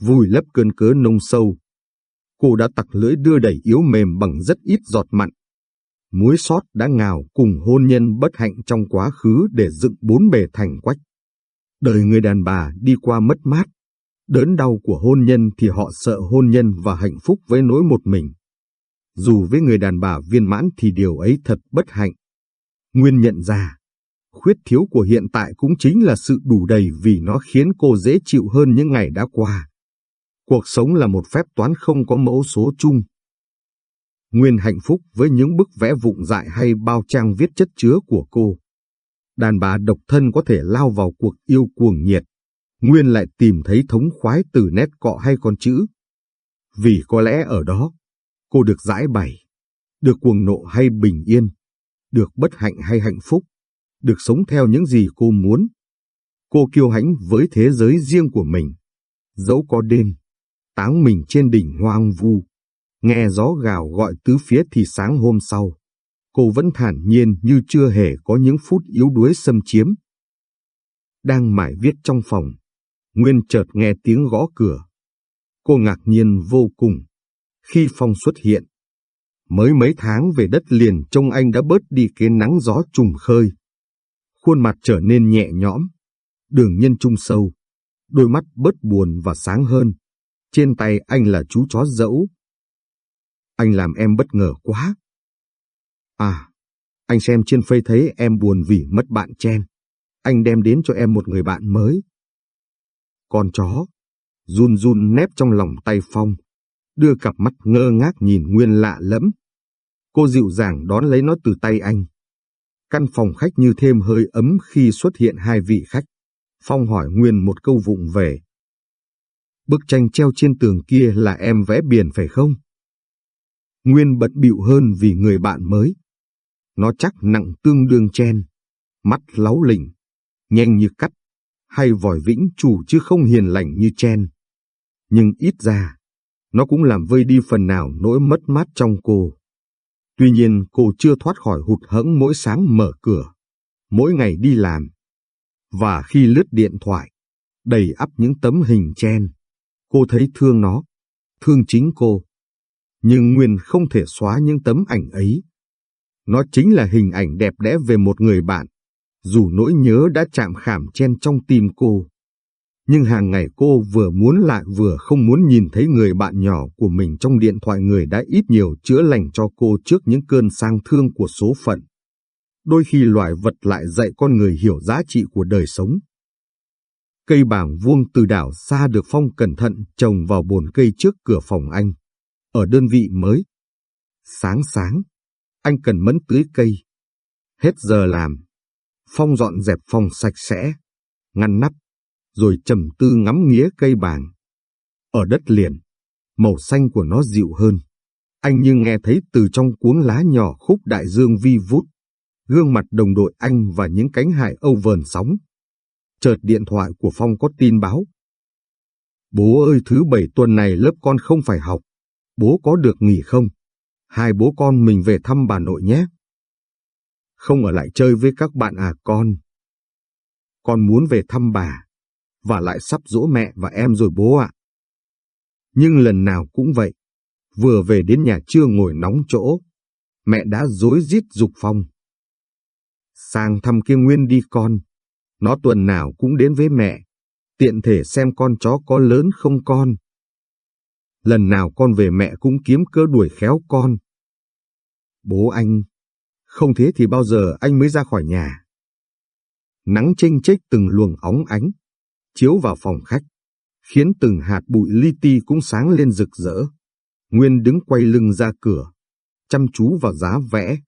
vùi lấp cơn cớ nông sâu. Cô đã tặc lưỡi đưa đẩy yếu mềm bằng rất ít giọt mặn. Muối sót đã ngào cùng hôn nhân bất hạnh trong quá khứ để dựng bốn bề thành quách. Đời người đàn bà đi qua mất mát, đớn đau của hôn nhân thì họ sợ hôn nhân và hạnh phúc với nỗi một mình. Dù với người đàn bà viên mãn thì điều ấy thật bất hạnh. Nguyên nhận ra, Khuyết thiếu của hiện tại cũng chính là sự đủ đầy vì nó khiến cô dễ chịu hơn những ngày đã qua. Cuộc sống là một phép toán không có mẫu số chung. Nguyên hạnh phúc với những bức vẽ vụng dại hay bao trang viết chất chứa của cô. Đàn bà độc thân có thể lao vào cuộc yêu cuồng nhiệt. Nguyên lại tìm thấy thống khoái từ nét cọ hay con chữ. Vì có lẽ ở đó, cô được giải bày, được cuồng nộ hay bình yên, được bất hạnh hay hạnh phúc được sống theo những gì cô muốn. Cô kiêu hãnh với thế giới riêng của mình. Dẫu có đêm, táng mình trên đỉnh hoang vu, nghe gió gào gọi tứ phía thì sáng hôm sau, cô vẫn thản nhiên như chưa hề có những phút yếu đuối xâm chiếm. Đang mải viết trong phòng, Nguyên chợt nghe tiếng gõ cửa. Cô ngạc nhiên vô cùng khi Phong xuất hiện. Mới mấy tháng về đất liền trông anh đã bớt đi cái nắng gió trùng khơi khuôn mặt trở nên nhẹ nhõm, đường nhân trung sâu, đôi mắt bớt buồn và sáng hơn. Trên tay anh là chú chó dẫu. Anh làm em bất ngờ quá. À, anh xem trên phây thấy em buồn vì mất bạn chen. Anh đem đến cho em một người bạn mới. Con chó, run run nép trong lòng tay Phong, đưa cặp mắt ngơ ngác nhìn Nguyên lạ lẫm. Cô dịu dàng đón lấy nó từ tay anh. Căn phòng khách như thêm hơi ấm khi xuất hiện hai vị khách. Phong hỏi Nguyên một câu vụng về. Bức tranh treo trên tường kia là em vẽ biển phải không? Nguyên bận bịu hơn vì người bạn mới. Nó chắc nặng tương đương chen. mắt láu lỉnh, nhanh như cắt, hay vòi vĩnh chủ chứ không hiền lành như chen. Nhưng ít ra, nó cũng làm vơi đi phần nào nỗi mất mát trong cô. Tuy nhiên cô chưa thoát khỏi hụt hẫng mỗi sáng mở cửa, mỗi ngày đi làm. Và khi lướt điện thoại, đầy ắp những tấm hình chen, cô thấy thương nó, thương chính cô. Nhưng Nguyên không thể xóa những tấm ảnh ấy. Nó chính là hình ảnh đẹp đẽ về một người bạn, dù nỗi nhớ đã chạm khảm chen trong tim cô. Nhưng hàng ngày cô vừa muốn lại vừa không muốn nhìn thấy người bạn nhỏ của mình trong điện thoại người đã ít nhiều chữa lành cho cô trước những cơn sang thương của số phận. Đôi khi loài vật lại dạy con người hiểu giá trị của đời sống. Cây bảng vuông từ đảo xa được Phong cẩn thận trồng vào bồn cây trước cửa phòng anh, ở đơn vị mới. Sáng sáng, anh cần mẫn tưới cây. Hết giờ làm, Phong dọn dẹp phòng sạch sẽ, ngăn nắp, rồi trầm tư ngắm nghía cây bàng. Ở đất liền, màu xanh của nó dịu hơn. Anh như nghe thấy từ trong cuống lá nhỏ khúc đại dương vi vút, gương mặt đồng đội anh và những cánh hải âu vờn sóng. Chợt điện thoại của Phong có tin báo. Bố ơi thứ bảy tuần này lớp con không phải học, bố có được nghỉ không? Hai bố con mình về thăm bà nội nhé. Không ở lại chơi với các bạn à con? Con muốn về thăm bà và lại sắp dỗ mẹ và em rồi bố ạ. Nhưng lần nào cũng vậy, vừa về đến nhà chưa ngồi nóng chỗ, mẹ đã dối rít dục Phong. Sang thăm kia Nguyên đi con, nó tuần nào cũng đến với mẹ, tiện thể xem con chó có lớn không con. Lần nào con về mẹ cũng kiếm cơ đuổi khéo con. Bố anh, không thế thì bao giờ anh mới ra khỏi nhà. Nắng chênh chếch từng luồng óng ánh, chiếu vào phòng khách, khiến từng hạt bụi li ti cũng sáng lên rực rỡ. Nguyên đứng quay lưng ra cửa, chăm chú vào giá vẽ.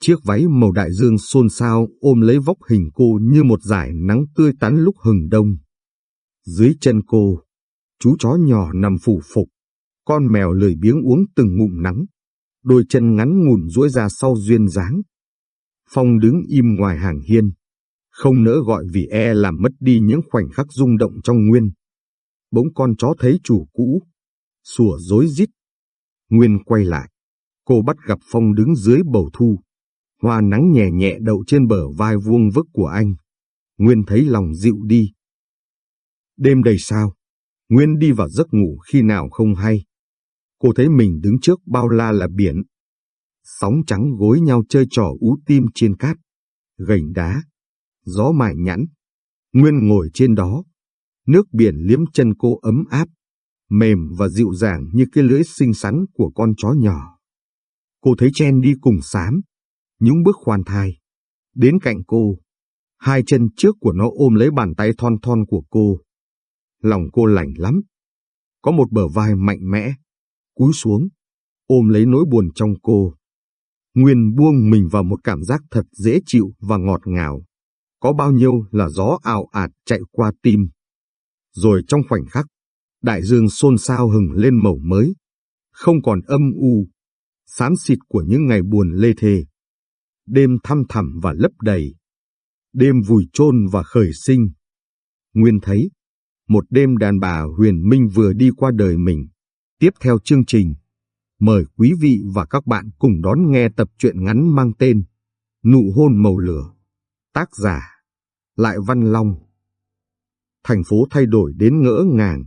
Chiếc váy màu đại dương xôn xao ôm lấy vóc hình cô như một dải nắng tươi tắn lúc hừng đông. Dưới chân cô, chú chó nhỏ nằm phủ phục, con mèo lười biếng uống từng ngụm nắng, đôi chân ngắn ngủn duỗi ra sau duyên dáng. Phong đứng im ngoài hàng hiên, không nỡ gọi vì e làm mất đi những khoảnh khắc rung động trong Nguyên. Bỗng con chó thấy chủ cũ, sủa rối rít. Nguyên quay lại, cô bắt gặp Phong đứng dưới bầu thu. Hoa nắng nhẹ nhẹ đậu trên bờ vai vuông vức của anh. Nguyên thấy lòng dịu đi. Đêm đầy sao, Nguyên đi vào giấc ngủ khi nào không hay. Cô thấy mình đứng trước bao la là biển. Sóng trắng gối nhau chơi trò ú tim trên cát, gành đá, gió mải nhẵn. Nguyên ngồi trên đó, nước biển liếm chân cô ấm áp, mềm và dịu dàng như cái lưỡi xinh xắn của con chó nhỏ. Cô thấy Chen đi cùng sám những bước khoan thai. Đến cạnh cô, hai chân trước của nó ôm lấy bàn tay thon thon của cô. Lòng cô lạnh lắm. Có một bờ vai mạnh mẽ, cúi xuống, ôm lấy nỗi buồn trong cô. Nguyên buông mình vào một cảm giác thật dễ chịu và ngọt ngào có bao nhiêu là gió ảo ạt chạy qua tim. Rồi trong khoảnh khắc, đại dương xôn xao hừng lên màu mới, không còn âm u, xám xịt của những ngày buồn lê thề. Đêm thăm thẳm và lấp đầy, đêm vùi chôn và khởi sinh. Nguyên thấy, một đêm đàn bà huyền minh vừa đi qua đời mình. Tiếp theo chương trình, mời quý vị và các bạn cùng đón nghe tập truyện ngắn mang tên Nụ hôn màu lửa. Tác giả Lại Văn Long Thành phố thay đổi đến ngỡ ngàng.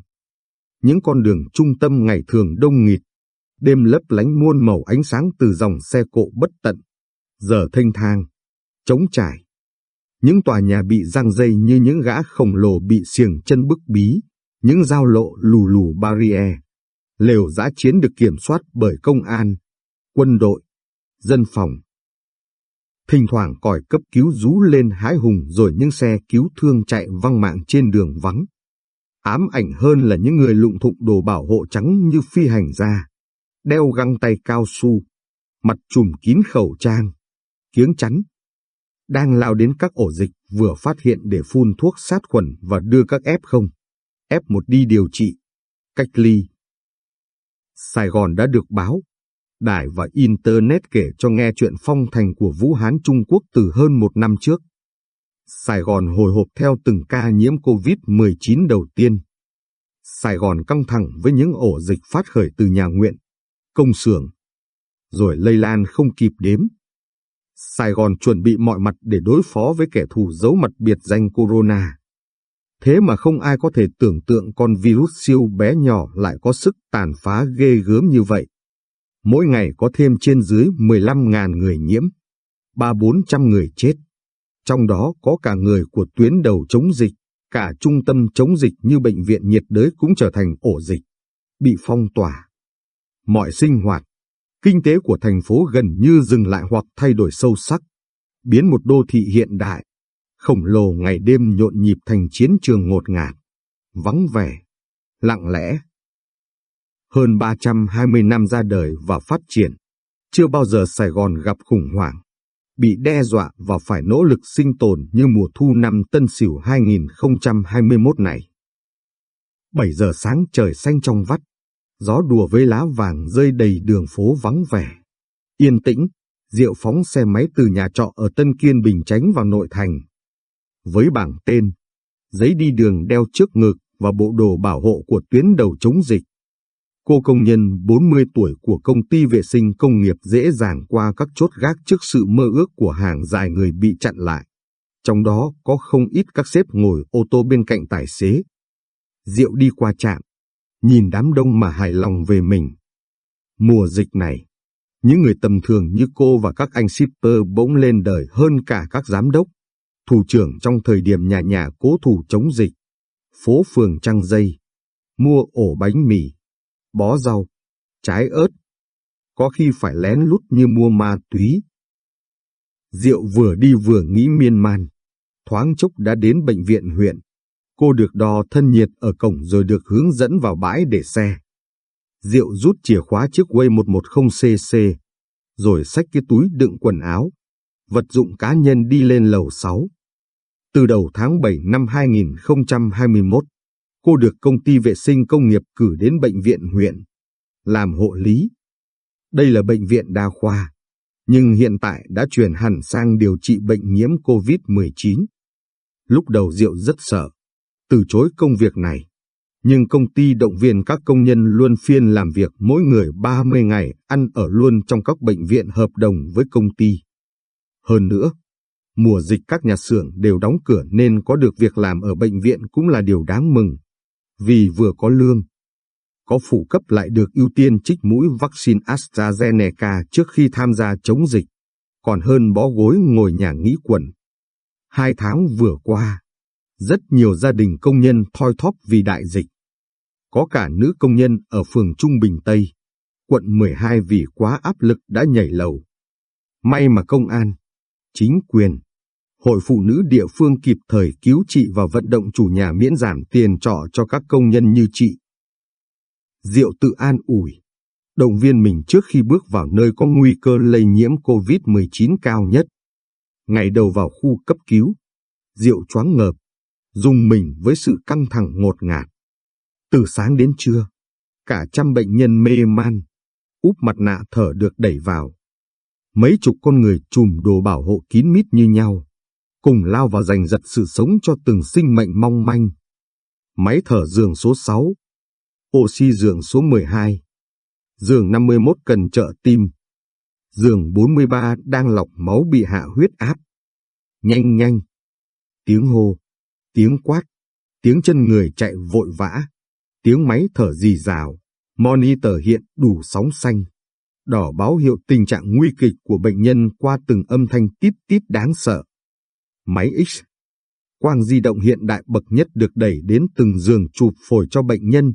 Những con đường trung tâm ngày thường đông nghịt, đêm lấp lánh muôn màu ánh sáng từ dòng xe cộ bất tận, giờ thênh thang, trống trải. Những tòa nhà bị răng dây như những gã khổng lồ bị xiềng chân bức bí, những giao lộ lù lù barrier. Lều giã chiến được kiểm soát bởi công an, quân đội, dân phòng, Thỉnh thoảng còi cấp cứu rú lên hái hùng rồi những xe cứu thương chạy văng mạng trên đường vắng. Ám ảnh hơn là những người lụng thụng đồ bảo hộ trắng như phi hành gia, đeo găng tay cao su, mặt trùm kín khẩu trang, kiếng chắn. Đang lao đến các ổ dịch vừa phát hiện để phun thuốc sát khuẩn và đưa các F0, F1 đi điều trị, cách ly. Sài Gòn đã được báo đài và Internet kể cho nghe chuyện phong thành của Vũ Hán Trung Quốc từ hơn một năm trước. Sài Gòn hồi hộp theo từng ca nhiễm COVID-19 đầu tiên. Sài Gòn căng thẳng với những ổ dịch phát khởi từ nhà nguyện, công xưởng, rồi lây lan không kịp đếm. Sài Gòn chuẩn bị mọi mặt để đối phó với kẻ thù giấu mặt biệt danh Corona. Thế mà không ai có thể tưởng tượng con virus siêu bé nhỏ lại có sức tàn phá ghê gớm như vậy. Mỗi ngày có thêm trên dưới 15.000 người nhiễm, ba bốn trăm người chết. Trong đó có cả người của tuyến đầu chống dịch, cả trung tâm chống dịch như bệnh viện nhiệt đới cũng trở thành ổ dịch, bị phong tỏa. Mọi sinh hoạt, kinh tế của thành phố gần như dừng lại hoặc thay đổi sâu sắc, biến một đô thị hiện đại, khổng lồ ngày đêm nhộn nhịp thành chiến trường ngột ngạt, vắng vẻ, lặng lẽ. Hơn 320 năm ra đời và phát triển, chưa bao giờ Sài Gòn gặp khủng hoảng, bị đe dọa và phải nỗ lực sinh tồn như mùa thu năm Tân Sửu 2021 này. 7 giờ sáng trời xanh trong vắt, gió đùa với lá vàng rơi đầy đường phố vắng vẻ. Yên tĩnh, Diệu phóng xe máy từ nhà trọ ở Tân Kiên Bình Chánh vào nội thành. Với bảng tên, giấy đi đường đeo trước ngực và bộ đồ bảo hộ của tuyến đầu chống dịch. Cô công nhân 40 tuổi của công ty vệ sinh công nghiệp dễ dàng qua các chốt gác trước sự mơ ước của hàng dài người bị chặn lại. Trong đó có không ít các xếp ngồi ô tô bên cạnh tài xế. Diệu đi qua trạm, nhìn đám đông mà hài lòng về mình. Mùa dịch này, những người tầm thường như cô và các anh shipper bỗng lên đời hơn cả các giám đốc, thủ trưởng trong thời điểm nhà nhà cố thủ chống dịch, phố phường trăng dây, mua ổ bánh mì, bó rau, trái ớt, có khi phải lén lút như mua ma túy. Diệu vừa đi vừa nghĩ miên man, thoáng chốc đã đến bệnh viện huyện. Cô được đo thân nhiệt ở cổng rồi được hướng dẫn vào bãi để xe. Diệu rút chìa khóa chiếc Way 110cc, rồi xách cái túi đựng quần áo, vật dụng cá nhân đi lên lầu 6. Từ đầu tháng 7 năm 2021, cô được công ty vệ sinh công nghiệp cử đến bệnh viện huyện, làm hộ lý. Đây là bệnh viện đa khoa, nhưng hiện tại đã chuyển hẳn sang điều trị bệnh nhiễm COVID-19. Lúc đầu Diệu rất sợ, từ chối công việc này, nhưng công ty động viên các công nhân luôn phiên làm việc mỗi người 30 ngày ăn ở luôn trong các bệnh viện hợp đồng với công ty. Hơn nữa, mùa dịch các nhà xưởng đều đóng cửa nên có được việc làm ở bệnh viện cũng là điều đáng mừng vì vừa có lương, có phụ cấp lại được ưu tiên trích mũi vaccine AstraZeneca trước khi tham gia chống dịch, còn hơn bó gối ngồi nhà nghĩ quẩn. Hai tháng vừa qua, rất nhiều gia đình công nhân thoi thóp vì đại dịch. Có cả nữ công nhân ở phường Trung Bình Tây, quận 12 vì quá áp lực đã nhảy lầu. May mà công an, chính quyền, Hội Phụ nữ địa phương kịp thời cứu trị và vận động chủ nhà miễn giảm tiền trọ cho các công nhân như chị. Diệu tự an ủi, động viên mình trước khi bước vào nơi có nguy cơ lây nhiễm COVID-19 cao nhất. Ngày đầu vào khu cấp cứu, Diệu choáng ngợp, dùng mình với sự căng thẳng ngột ngạt. Từ sáng đến trưa, cả trăm bệnh nhân mê man, úp mặt nạ thở được đẩy vào. Mấy chục con người chùm đồ bảo hộ kín mít như nhau cùng lao vào giành giật sự sống cho từng sinh mệnh mong manh. Máy thở giường số 6, oxy giường số 12, giường 51 cần trợ tim, giường 43 đang lọc máu bị hạ huyết áp. Nhanh nhanh, tiếng hô, tiếng quát, tiếng chân người chạy vội vã, tiếng máy thở rì rào, monitor hiện đủ sóng xanh, đỏ báo hiệu tình trạng nguy kịch của bệnh nhân qua từng âm thanh tít tít đáng sợ máy X. Quang di động hiện đại bậc nhất được đẩy đến từng giường chụp phổi cho bệnh nhân.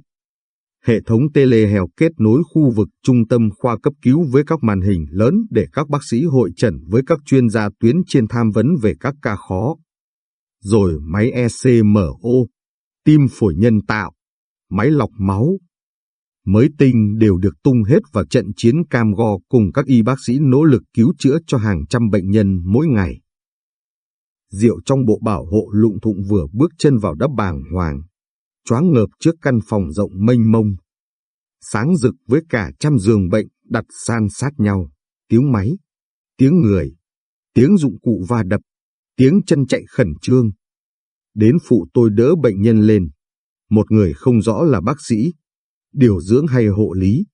Hệ thống telehealth kết nối khu vực trung tâm khoa cấp cứu với các màn hình lớn để các bác sĩ hội trần với các chuyên gia tuyến trên tham vấn về các ca khó. Rồi máy ECMO, tim phổi nhân tạo, máy lọc máu. Mới tinh đều được tung hết vào trận chiến cam go cùng các y bác sĩ nỗ lực cứu chữa cho hàng trăm bệnh nhân mỗi ngày. Diệu trong bộ bảo hộ lụng thụng vừa bước chân vào đắp bàng hoàng, choáng ngợp trước căn phòng rộng mênh mông. Sáng rực với cả trăm giường bệnh đặt san sát nhau, tiếng máy, tiếng người, tiếng dụng cụ va đập, tiếng chân chạy khẩn trương. Đến phụ tôi đỡ bệnh nhân lên. Một người không rõ là bác sĩ, điều dưỡng hay hộ lý.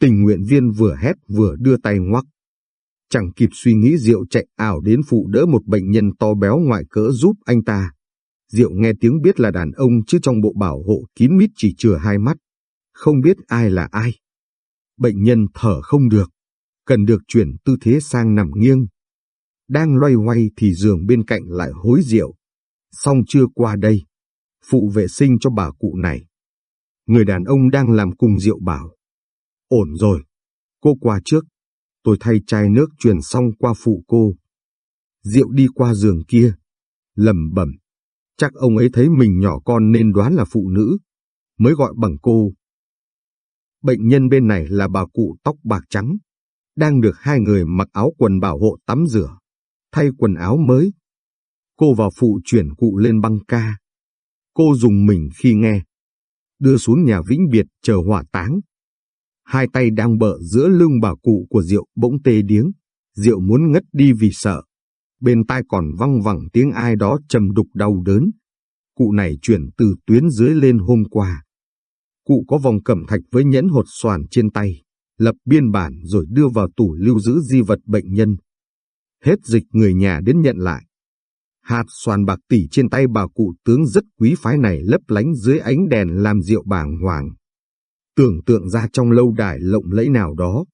Tình nguyện viên vừa hét vừa đưa tay ngoắc. Chẳng kịp suy nghĩ Diệu chạy ảo đến phụ đỡ một bệnh nhân to béo ngoại cỡ giúp anh ta. Diệu nghe tiếng biết là đàn ông chứ trong bộ bảo hộ kín mít chỉ chừa hai mắt. Không biết ai là ai. Bệnh nhân thở không được. Cần được chuyển tư thế sang nằm nghiêng. Đang loay hoay thì giường bên cạnh lại hối rượu. Xong chưa qua đây. Phụ vệ sinh cho bà cụ này. Người đàn ông đang làm cùng rượu bảo. Ổn rồi. Cô qua trước. Tôi thay chai nước truyền xong qua phụ cô. Diệu đi qua giường kia. lầm bẩm Chắc ông ấy thấy mình nhỏ con nên đoán là phụ nữ. Mới gọi bằng cô. Bệnh nhân bên này là bà cụ tóc bạc trắng. Đang được hai người mặc áo quần bảo hộ tắm rửa. Thay quần áo mới. Cô vào phụ chuyển cụ lên băng ca. Cô dùng mình khi nghe. Đưa xuống nhà vĩnh biệt chờ hỏa táng. Hai tay đang bợ giữa lưng bà cụ của Diệu bỗng tê điếng. Diệu muốn ngất đi vì sợ. Bên tai còn văng vẳng tiếng ai đó trầm đục đau đớn. Cụ này chuyển từ tuyến dưới lên hôm qua. Cụ có vòng cẩm thạch với nhẫn hột xoàn trên tay, lập biên bản rồi đưa vào tủ lưu giữ di vật bệnh nhân. Hết dịch người nhà đến nhận lại. Hạt xoàn bạc tỷ trên tay bà cụ tướng rất quý phái này lấp lánh dưới ánh đèn làm rượu bàng hoàng. Tưởng tượng ra trong lâu đài lộng lẫy nào đó,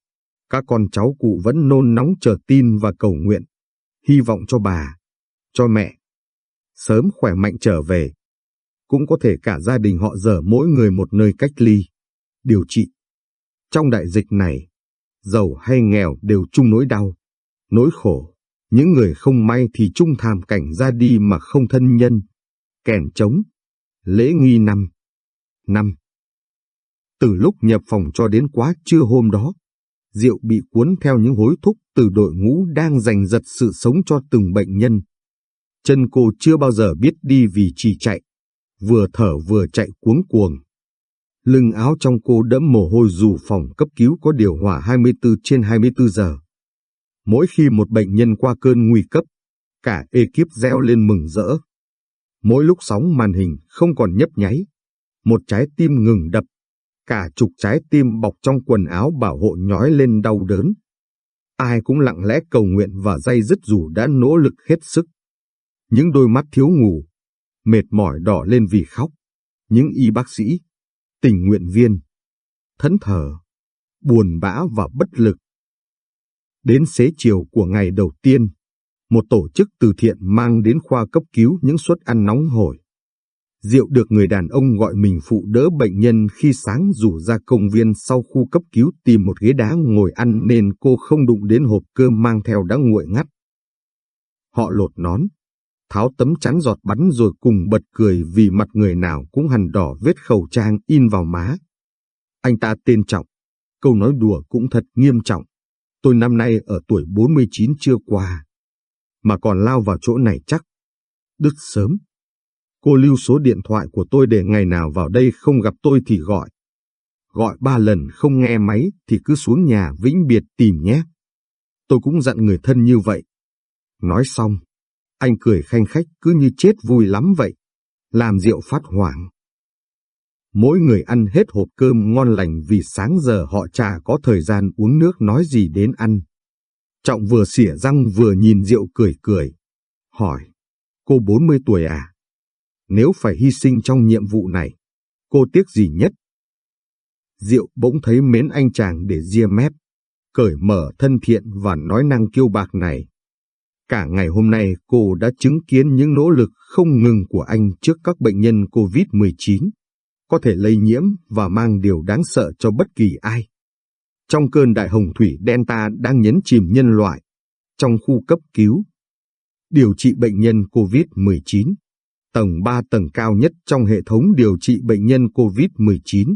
các con cháu cụ vẫn nôn nóng chờ tin và cầu nguyện, hy vọng cho bà, cho mẹ, sớm khỏe mạnh trở về. Cũng có thể cả gia đình họ dở mỗi người một nơi cách ly, điều trị. Trong đại dịch này, giàu hay nghèo đều chung nỗi đau, nỗi khổ. Những người không may thì chung thảm cảnh ra đi mà không thân nhân. Kèn trống, lễ nghi năm. Năm. Từ lúc nhập phòng cho đến quá trưa hôm đó, Diệu bị cuốn theo những hối thúc từ đội ngũ đang giành giật sự sống cho từng bệnh nhân. Chân cô chưa bao giờ biết đi vì chỉ chạy, vừa thở vừa chạy cuống cuồng. Lưng áo trong cô đẫm mồ hôi dù phòng cấp cứu có điều hòa 24 trên 24 giờ. Mỗi khi một bệnh nhân qua cơn nguy cấp, cả ekip reo lên mừng rỡ. Mỗi lúc sóng màn hình không còn nhấp nháy, một trái tim ngừng đập cả chục trái tim bọc trong quần áo bảo hộ nhói lên đau đớn. Ai cũng lặng lẽ cầu nguyện và dây dứt dù đã nỗ lực hết sức. Những đôi mắt thiếu ngủ, mệt mỏi đỏ lên vì khóc. Những y bác sĩ, tình nguyện viên, thẫn thờ, buồn bã và bất lực. Đến xế chiều của ngày đầu tiên, một tổ chức từ thiện mang đến khoa cấp cứu những suất ăn nóng hổi. Diệu được người đàn ông gọi mình phụ đỡ bệnh nhân khi sáng rủ ra công viên sau khu cấp cứu tìm một ghế đá ngồi ăn nên cô không đụng đến hộp cơm mang theo đã nguội ngắt. Họ lột nón, tháo tấm chắn giọt bắn rồi cùng bật cười vì mặt người nào cũng hằn đỏ vết khẩu trang in vào má. Anh ta tên Trọng, câu nói đùa cũng thật nghiêm trọng. Tôi năm nay ở tuổi 49 chưa qua, mà còn lao vào chỗ này chắc. Đứt sớm. Cô lưu số điện thoại của tôi để ngày nào vào đây không gặp tôi thì gọi. Gọi ba lần không nghe máy thì cứ xuống nhà vĩnh biệt tìm nhé. Tôi cũng dặn người thân như vậy. Nói xong, anh cười khanh khách cứ như chết vui lắm vậy. Làm rượu phát hoảng. Mỗi người ăn hết hộp cơm ngon lành vì sáng giờ họ chả có thời gian uống nước nói gì đến ăn. Trọng vừa xỉa răng vừa nhìn diệu cười cười. Hỏi, cô 40 tuổi à? Nếu phải hy sinh trong nhiệm vụ này, cô tiếc gì nhất? Diệu bỗng thấy mến anh chàng để ria mép, cởi mở thân thiện và nói năng kiêu bạc này. Cả ngày hôm nay cô đã chứng kiến những nỗ lực không ngừng của anh trước các bệnh nhân COVID-19, có thể lây nhiễm và mang điều đáng sợ cho bất kỳ ai. Trong cơn đại hồng thủy Delta đang nhấn chìm nhân loại, trong khu cấp cứu, điều trị bệnh nhân COVID-19, tầng 3 tầng cao nhất trong hệ thống điều trị bệnh nhân COVID-19.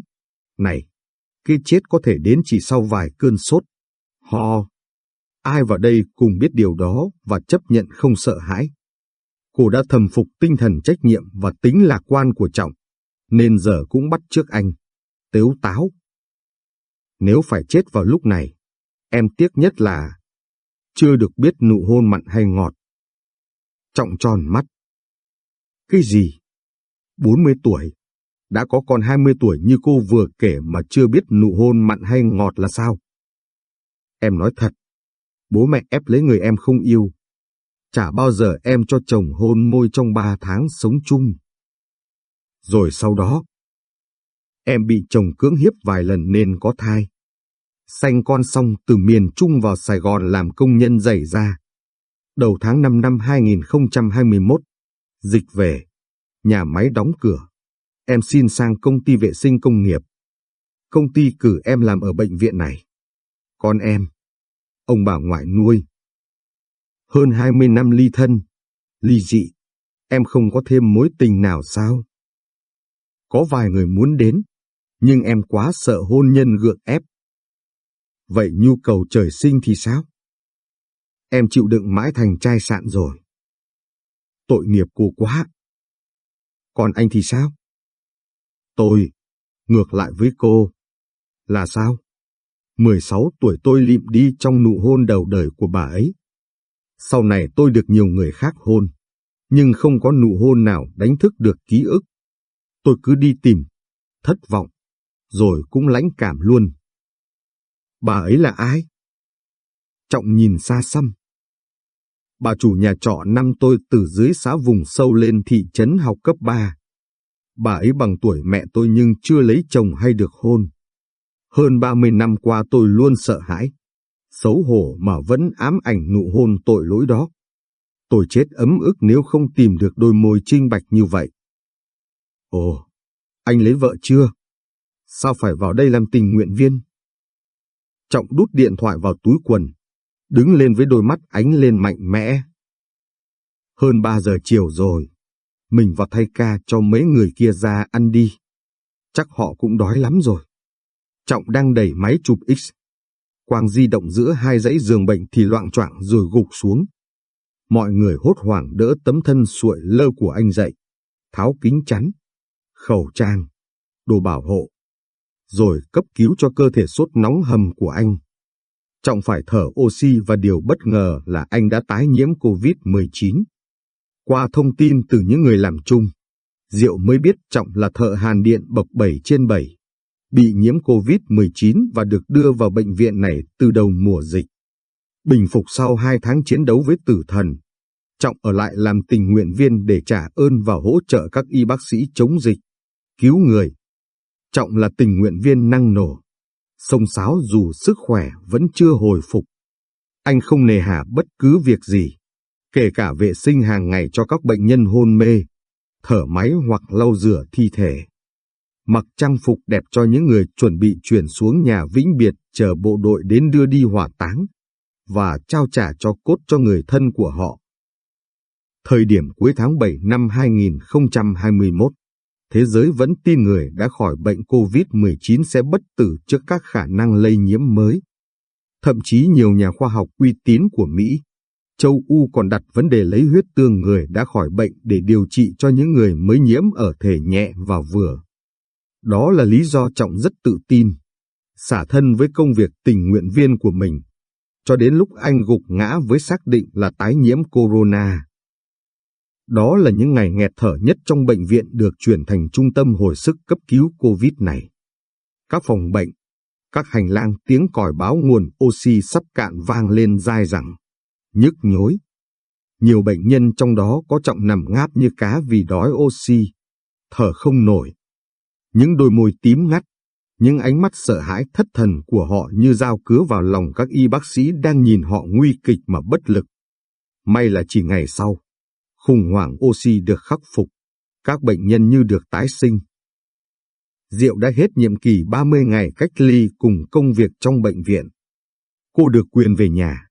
Này, cái chết có thể đến chỉ sau vài cơn sốt. Ho. Ai vào đây cùng biết điều đó và chấp nhận không sợ hãi. Cô đã thầm phục tinh thần trách nhiệm và tính lạc quan của Trọng, nên giờ cũng bắt trước anh. Tếu táo. Nếu phải chết vào lúc này, em tiếc nhất là chưa được biết nụ hôn mặn hay ngọt. Trọng tròn mắt. Cái gì? 40 tuổi. Đã có con 20 tuổi như cô vừa kể mà chưa biết nụ hôn mặn hay ngọt là sao? Em nói thật. Bố mẹ ép lấy người em không yêu. Chả bao giờ em cho chồng hôn môi trong 3 tháng sống chung. Rồi sau đó, em bị chồng cưỡng hiếp vài lần nên có thai. Sanh con xong từ miền Trung vào Sài Gòn làm công nhân dày ra. Đầu tháng 5 năm 2021, dịch về, nhà máy đóng cửa. Em xin sang công ty vệ sinh công nghiệp. Công ty cử em làm ở bệnh viện này. Con em, ông bà ngoại nuôi. Hơn 20 năm ly thân, ly dị, em không có thêm mối tình nào sao? Có vài người muốn đến, nhưng em quá sợ hôn nhân gượng ép. Vậy nhu cầu trời sinh thì sao? Em chịu đựng mãi thành trai sạn rồi. Tội nghiệp cô quá. Còn anh thì sao? Tôi, ngược lại với cô. Là sao? 16 tuổi tôi lịm đi trong nụ hôn đầu đời của bà ấy. Sau này tôi được nhiều người khác hôn, nhưng không có nụ hôn nào đánh thức được ký ức. Tôi cứ đi tìm, thất vọng, rồi cũng lãnh cảm luôn. Bà ấy là ai? Trọng nhìn xa xăm. Bà chủ nhà trọ năm tôi từ dưới xã vùng sâu lên thị trấn học cấp 3. Bà ấy bằng tuổi mẹ tôi nhưng chưa lấy chồng hay được hôn. Hơn 30 năm qua tôi luôn sợ hãi, xấu hổ mà vẫn ám ảnh nụ hôn tội lỗi đó. Tôi chết ấm ức nếu không tìm được đôi môi trinh bạch như vậy. Ồ, anh lấy vợ chưa? Sao phải vào đây làm tình nguyện viên? Trọng đút điện thoại vào túi quần, đứng lên với đôi mắt ánh lên mạnh mẽ. Hơn 3 giờ chiều rồi, mình vào thay ca cho mấy người kia ra ăn đi. Chắc họ cũng đói lắm rồi. Trọng đang đẩy máy chụp X. Quang di động giữa hai dãy giường bệnh thì loạn choạng rồi gục xuống. Mọi người hốt hoảng đỡ tấm thân suội lơ của anh dậy, tháo kính chắn, khẩu trang, đồ bảo hộ, rồi cấp cứu cho cơ thể sốt nóng hầm của anh. Trọng phải thở oxy và điều bất ngờ là anh đã tái nhiễm COVID-19. Qua thông tin từ những người làm chung, Diệu mới biết Trọng là thợ hàn điện bậc 7 trên 7, bị nhiễm COVID-19 và được đưa vào bệnh viện này từ đầu mùa dịch. Bình phục sau 2 tháng chiến đấu với tử thần, Trọng ở lại làm tình nguyện viên để trả ơn và hỗ trợ các y bác sĩ chống dịch, cứu người. Trọng là tình nguyện viên năng nổ, sông sáo dù sức khỏe vẫn chưa hồi phục. Anh không nề hà bất cứ việc gì, kể cả vệ sinh hàng ngày cho các bệnh nhân hôn mê, thở máy hoặc lau rửa thi thể. Mặc trang phục đẹp cho những người chuẩn bị chuyển xuống nhà vĩnh biệt chờ bộ đội đến đưa đi hỏa táng, và trao trả cho cốt cho người thân của họ. Thời điểm cuối tháng 7 năm 2021, thế giới vẫn tin người đã khỏi bệnh COVID-19 sẽ bất tử trước các khả năng lây nhiễm mới. Thậm chí nhiều nhà khoa học uy tín của Mỹ, châu U còn đặt vấn đề lấy huyết tương người đã khỏi bệnh để điều trị cho những người mới nhiễm ở thể nhẹ và vừa. Đó là lý do Trọng rất tự tin, xả thân với công việc tình nguyện viên của mình, cho đến lúc anh gục ngã với xác định là tái nhiễm corona. Đó là những ngày nghẹt thở nhất trong bệnh viện được chuyển thành trung tâm hồi sức cấp cứu COVID này. Các phòng bệnh, các hành lang tiếng còi báo nguồn oxy sắp cạn vang lên dai dẳng, nhức nhối. Nhiều bệnh nhân trong đó có trọng nằm ngáp như cá vì đói oxy, thở không nổi. Những đôi môi tím ngắt, những ánh mắt sợ hãi thất thần của họ như dao cứa vào lòng các y bác sĩ đang nhìn họ nguy kịch mà bất lực. May là chỉ ngày sau, khủng hoảng oxy được khắc phục, các bệnh nhân như được tái sinh. Diệu đã hết nhiệm kỳ 30 ngày cách ly cùng công việc trong bệnh viện. Cô được quyền về nhà,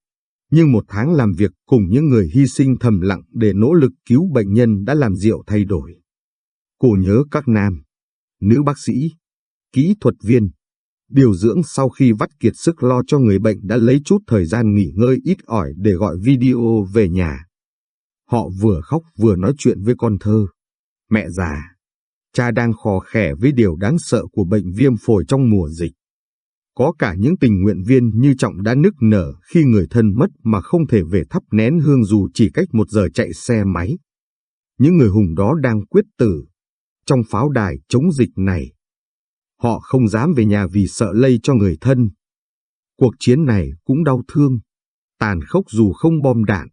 nhưng một tháng làm việc cùng những người hy sinh thầm lặng để nỗ lực cứu bệnh nhân đã làm Diệu thay đổi. Cô nhớ các nam, nữ bác sĩ, kỹ thuật viên, điều dưỡng sau khi vắt kiệt sức lo cho người bệnh đã lấy chút thời gian nghỉ ngơi ít ỏi để gọi video về nhà. Họ vừa khóc vừa nói chuyện với con thơ. Mẹ già, cha đang khò khẻ với điều đáng sợ của bệnh viêm phổi trong mùa dịch. Có cả những tình nguyện viên như Trọng đã nức nở khi người thân mất mà không thể về thắp nén hương dù chỉ cách một giờ chạy xe máy. Những người hùng đó đang quyết tử trong pháo đài chống dịch này. Họ không dám về nhà vì sợ lây cho người thân. Cuộc chiến này cũng đau thương, tàn khốc dù không bom đạn.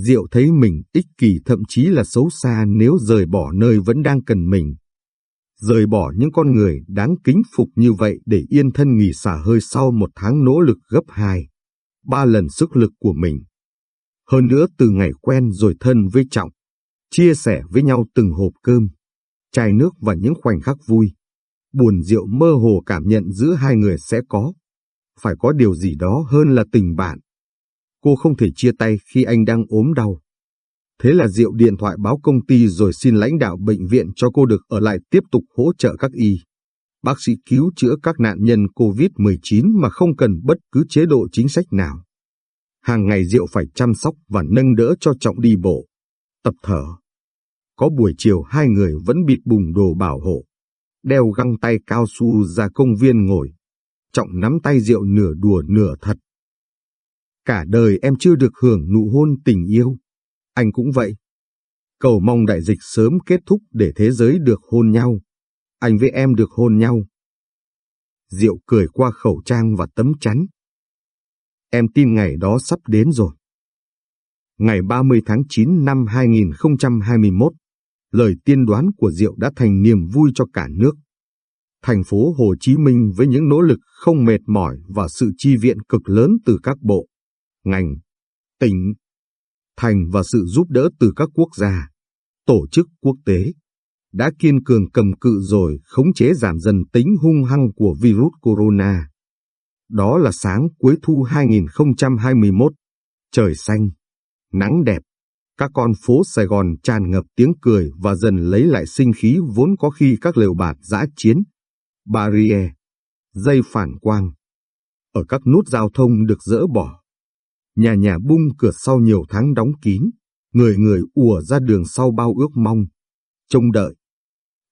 Diệu thấy mình ích kỷ thậm chí là xấu xa nếu rời bỏ nơi vẫn đang cần mình rời bỏ những con người đáng kính phục như vậy để yên thân nghỉ xả hơi sau một tháng nỗ lực gấp hai, ba lần sức lực của mình. Hơn nữa từ ngày quen rồi thân với Trọng, chia sẻ với nhau từng hộp cơm, chai nước và những khoảnh khắc vui. Buồn rượu mơ hồ cảm nhận giữa hai người sẽ có. Phải có điều gì đó hơn là tình bạn. Cô không thể chia tay khi anh đang ốm đau. Thế là Diệu điện thoại báo công ty rồi xin lãnh đạo bệnh viện cho cô được ở lại tiếp tục hỗ trợ các y. Bác sĩ cứu chữa các nạn nhân COVID-19 mà không cần bất cứ chế độ chính sách nào. Hàng ngày Diệu phải chăm sóc và nâng đỡ cho Trọng đi bộ, tập thở. Có buổi chiều hai người vẫn bịt bùng đồ bảo hộ, đeo găng tay cao su ra công viên ngồi. Trọng nắm tay Diệu nửa đùa nửa thật. Cả đời em chưa được hưởng nụ hôn tình yêu anh cũng vậy. Cầu mong đại dịch sớm kết thúc để thế giới được hôn nhau. Anh với em được hôn nhau. Diệu cười qua khẩu trang và tấm chắn. Em tin ngày đó sắp đến rồi. Ngày 30 tháng 9 năm 2021, lời tiên đoán của Diệu đã thành niềm vui cho cả nước. Thành phố Hồ Chí Minh với những nỗ lực không mệt mỏi và sự chi viện cực lớn từ các bộ, ngành, tỉnh, thành và sự giúp đỡ từ các quốc gia, tổ chức quốc tế, đã kiên cường cầm cự rồi khống chế giảm dần tính hung hăng của virus corona. Đó là sáng cuối thu 2021, trời xanh, nắng đẹp, các con phố Sài Gòn tràn ngập tiếng cười và dần lấy lại sinh khí vốn có khi các lều bạt giã chiến, barrier, dây phản quang. Ở các nút giao thông được dỡ bỏ, Nhà nhà bung cửa sau nhiều tháng đóng kín, người người ùa ra đường sau bao ước mong, trông đợi.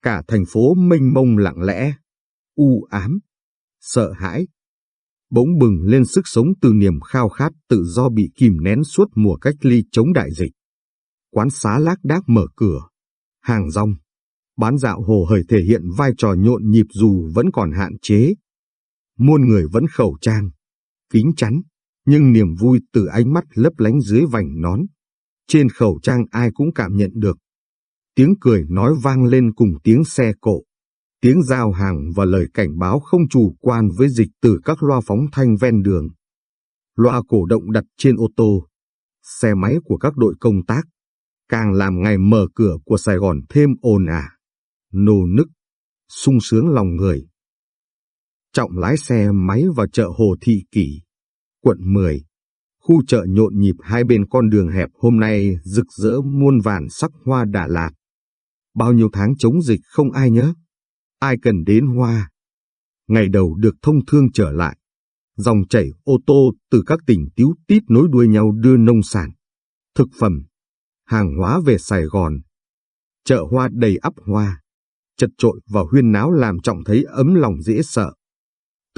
Cả thành phố mênh mông lặng lẽ, u ám, sợ hãi. Bỗng bừng lên sức sống từ niềm khao khát tự do bị kìm nén suốt mùa cách ly chống đại dịch. Quán xá lác đác mở cửa, hàng rong, bán dạo hồ hởi thể hiện vai trò nhộn nhịp dù vẫn còn hạn chế. Muôn người vẫn khẩu trang, kính chắn, nhưng niềm vui từ ánh mắt lấp lánh dưới vành nón. Trên khẩu trang ai cũng cảm nhận được. Tiếng cười nói vang lên cùng tiếng xe cộ. Tiếng giao hàng và lời cảnh báo không chủ quan với dịch từ các loa phóng thanh ven đường. Loa cổ động đặt trên ô tô, xe máy của các đội công tác, càng làm ngày mở cửa của Sài Gòn thêm ồn ả, nô nức, sung sướng lòng người. Trọng lái xe máy vào chợ Hồ Thị Kỷ quận 10. Khu chợ nhộn nhịp hai bên con đường hẹp hôm nay rực rỡ muôn vàn sắc hoa Đà Lạt. Bao nhiêu tháng chống dịch không ai nhớ, ai cần đến hoa. Ngày đầu được thông thương trở lại, dòng chảy ô tô từ các tỉnh tiếu tít nối đuôi nhau đưa nông sản, thực phẩm, hàng hóa về Sài Gòn. Chợ hoa đầy ắp hoa, chật trội và huyên náo làm trọng thấy ấm lòng dễ sợ.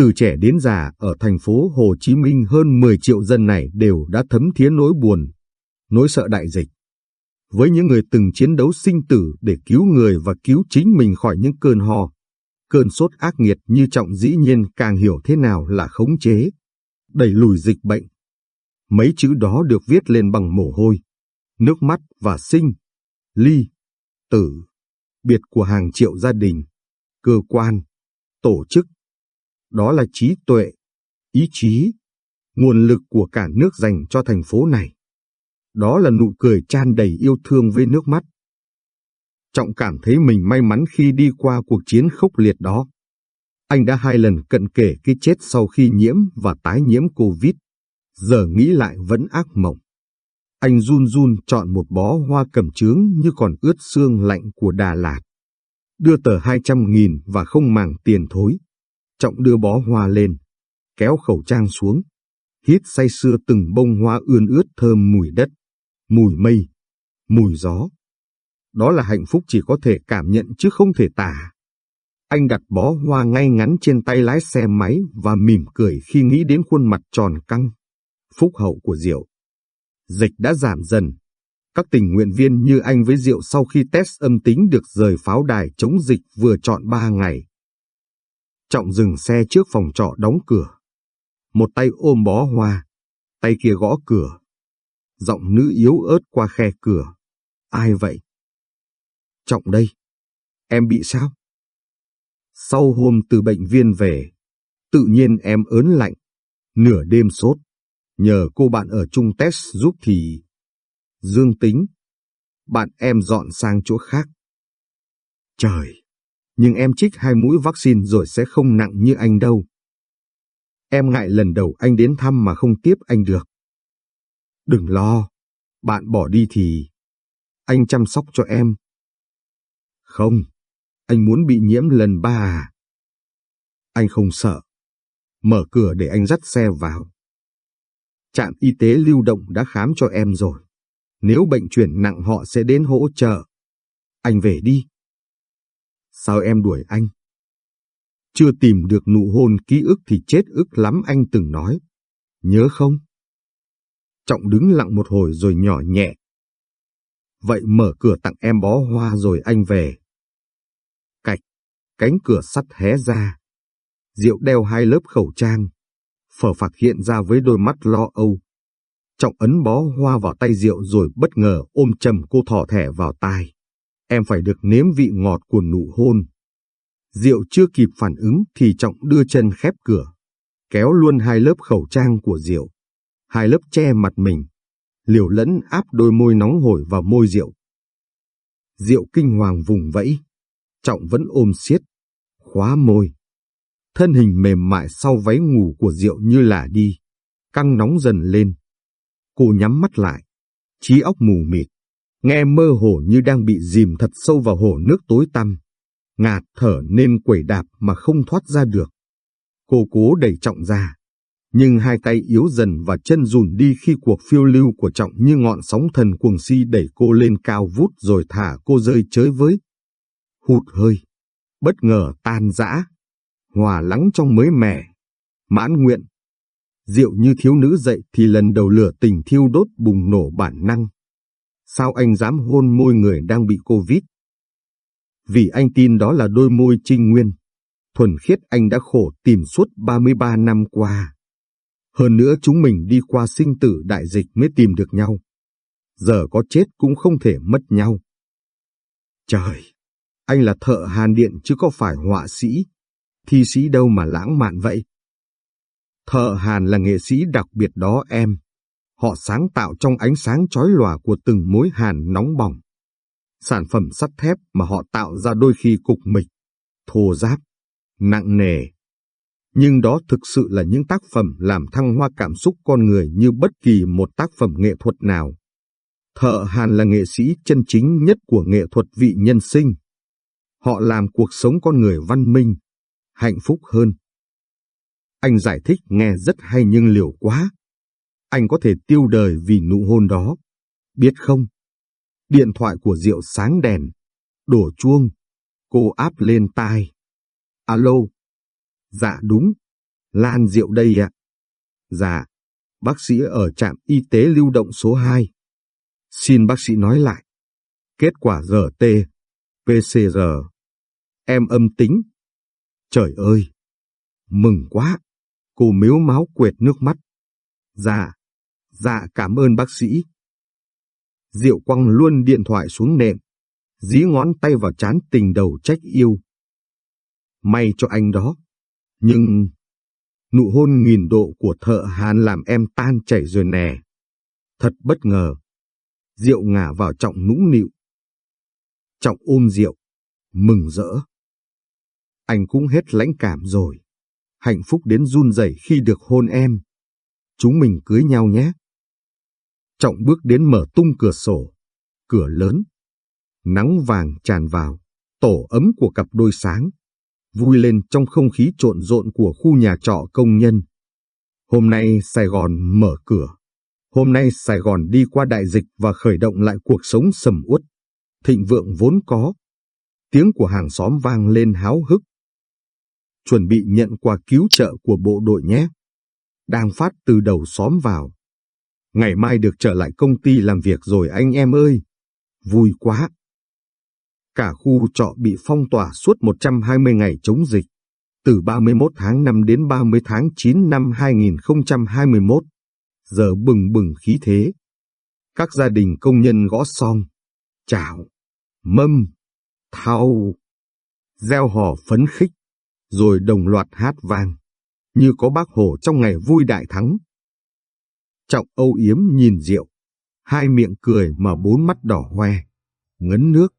Từ trẻ đến già ở thành phố Hồ Chí Minh hơn 10 triệu dân này đều đã thấm thiế nỗi buồn, nỗi sợ đại dịch. Với những người từng chiến đấu sinh tử để cứu người và cứu chính mình khỏi những cơn ho, cơn sốt ác nghiệt như trọng dĩ nhiên càng hiểu thế nào là khống chế, đẩy lùi dịch bệnh. Mấy chữ đó được viết lên bằng mồ hôi, nước mắt và sinh, ly, tử, biệt của hàng triệu gia đình, cơ quan, tổ chức, đó là trí tuệ, ý chí, nguồn lực của cả nước dành cho thành phố này. Đó là nụ cười tràn đầy yêu thương với nước mắt. Trọng cảm thấy mình may mắn khi đi qua cuộc chiến khốc liệt đó. Anh đã hai lần cận kể cái chết sau khi nhiễm và tái nhiễm Covid. Giờ nghĩ lại vẫn ác mộng. Anh run run chọn một bó hoa cầm trướng như còn ướt xương lạnh của Đà Lạt. Đưa tờ 200 nghìn và không màng tiền thối. Trọng đưa bó hoa lên, kéo khẩu trang xuống, hít say sưa từng bông hoa ươn ướt thơm mùi đất, mùi mây, mùi gió. Đó là hạnh phúc chỉ có thể cảm nhận chứ không thể tả. Anh đặt bó hoa ngay ngắn trên tay lái xe máy và mỉm cười khi nghĩ đến khuôn mặt tròn căng, phúc hậu của Diệu. Dịch đã giảm dần. Các tình nguyện viên như anh với Diệu sau khi test âm tính được rời pháo đài chống dịch vừa chọn ba ngày. Trọng dừng xe trước phòng trọ đóng cửa. Một tay ôm bó hoa, tay kia gõ cửa. Giọng nữ yếu ớt qua khe cửa. Ai vậy? Trọng đây. Em bị sao? Sau hôm từ bệnh viên về, tự nhiên em ớn lạnh, nửa đêm sốt. Nhờ cô bạn ở chung test giúp thì dương tính. Bạn em dọn sang chỗ khác. Trời, nhưng em trích hai mũi vaccine rồi sẽ không nặng như anh đâu. Em ngại lần đầu anh đến thăm mà không tiếp anh được. Đừng lo, bạn bỏ đi thì anh chăm sóc cho em. Không, anh muốn bị nhiễm lần ba à? Anh không sợ. Mở cửa để anh dắt xe vào. Trạm y tế lưu động đã khám cho em rồi. Nếu bệnh chuyển nặng họ sẽ đến hỗ trợ. Anh về đi. Sao em đuổi anh? Chưa tìm được nụ hôn ký ức thì chết ức lắm anh từng nói. Nhớ không? Trọng đứng lặng một hồi rồi nhỏ nhẹ. Vậy mở cửa tặng em bó hoa rồi anh về. Cạch, cánh cửa sắt hé ra. Diệu đeo hai lớp khẩu trang. Phở phạc hiện ra với đôi mắt lo âu. Trọng ấn bó hoa vào tay Diệu rồi bất ngờ ôm chầm cô thỏ thẻ vào tai. Em phải được nếm vị ngọt của nụ hôn. Diệu chưa kịp phản ứng thì Trọng đưa chân khép cửa, kéo luôn hai lớp khẩu trang của Diệu, hai lớp che mặt mình, liều lẫn áp đôi môi nóng hổi vào môi Diệu. Diệu kinh hoàng vùng vẫy, Trọng vẫn ôm siết, khóa môi. Thân hình mềm mại sau váy ngủ của Diệu như là đi, căng nóng dần lên. Cô nhắm mắt lại, trí óc mù mịt, nghe mơ hồ như đang bị dìm thật sâu vào hồ nước tối tăm ngạt thở nên quẩy đạp mà không thoát ra được. Cô cố đẩy Trọng ra, nhưng hai tay yếu dần và chân rùn đi khi cuộc phiêu lưu của Trọng như ngọn sóng thần cuồng si đẩy cô lên cao vút rồi thả cô rơi chới với. Hụt hơi, bất ngờ tan rã, hòa lắng trong mới mẻ, mãn nguyện. Diệu như thiếu nữ dậy thì lần đầu lửa tình thiêu đốt bùng nổ bản năng. Sao anh dám hôn môi người đang bị Covid? vì anh tin đó là đôi môi trinh nguyên. Thuần khiết anh đã khổ tìm suốt 33 năm qua. Hơn nữa chúng mình đi qua sinh tử đại dịch mới tìm được nhau. Giờ có chết cũng không thể mất nhau. Trời, anh là thợ hàn điện chứ có phải họa sĩ, thi sĩ đâu mà lãng mạn vậy. Thợ hàn là nghệ sĩ đặc biệt đó em. Họ sáng tạo trong ánh sáng chói lòa của từng mối hàn nóng bỏng sản phẩm sắt thép mà họ tạo ra đôi khi cục mịch, thô ráp, nặng nề. Nhưng đó thực sự là những tác phẩm làm thăng hoa cảm xúc con người như bất kỳ một tác phẩm nghệ thuật nào. Thợ Hàn là nghệ sĩ chân chính nhất của nghệ thuật vị nhân sinh. Họ làm cuộc sống con người văn minh, hạnh phúc hơn. Anh giải thích nghe rất hay nhưng liều quá. Anh có thể tiêu đời vì nụ hôn đó. Biết không? Điện thoại của Diệu sáng đèn, đổ chuông, cô áp lên tai. Alo. Dạ đúng, Lan Diệu đây ạ. Dạ, bác sĩ ở trạm y tế lưu động số 2. Xin bác sĩ nói lại. Kết quả RT, PCR. Em âm tính. Trời ơi! Mừng quá! Cô miếu máu quệt nước mắt. Dạ, dạ cảm ơn bác sĩ. Diệu quăng luôn điện thoại xuống nệm, dí ngón tay vào chán tình đầu trách yêu. May cho anh đó. Nhưng nụ hôn nghìn độ của thợ Hàn làm em tan chảy rồi nè. Thật bất ngờ. Diệu ngả vào trọng nũng nịu. Trọng ôm Diệu, mừng rỡ. Anh cũng hết lãnh cảm rồi. Hạnh phúc đến run rẩy khi được hôn em. Chúng mình cưới nhau nhé. Trọng bước đến mở tung cửa sổ, cửa lớn. Nắng vàng tràn vào, tổ ấm của cặp đôi sáng, vui lên trong không khí trộn rộn của khu nhà trọ công nhân. Hôm nay Sài Gòn mở cửa. Hôm nay Sài Gòn đi qua đại dịch và khởi động lại cuộc sống sầm uất, thịnh vượng vốn có. Tiếng của hàng xóm vang lên háo hức, chuẩn bị nhận quà cứu trợ của bộ đội nhé. Đang phát từ đầu xóm vào. Ngày mai được trở lại công ty làm việc rồi anh em ơi. Vui quá. Cả khu trọ bị phong tỏa suốt 120 ngày chống dịch, từ 31 tháng 5 đến 30 tháng 9 năm 2021. Giờ bừng bừng khí thế. Các gia đình công nhân gõ song, chào, mâm, thao, gieo hò phấn khích, rồi đồng loạt hát vang, như có bác Hồ trong ngày vui đại thắng. Trọng âu yếm nhìn rượu, hai miệng cười mà bốn mắt đỏ hoe, ngấn nước.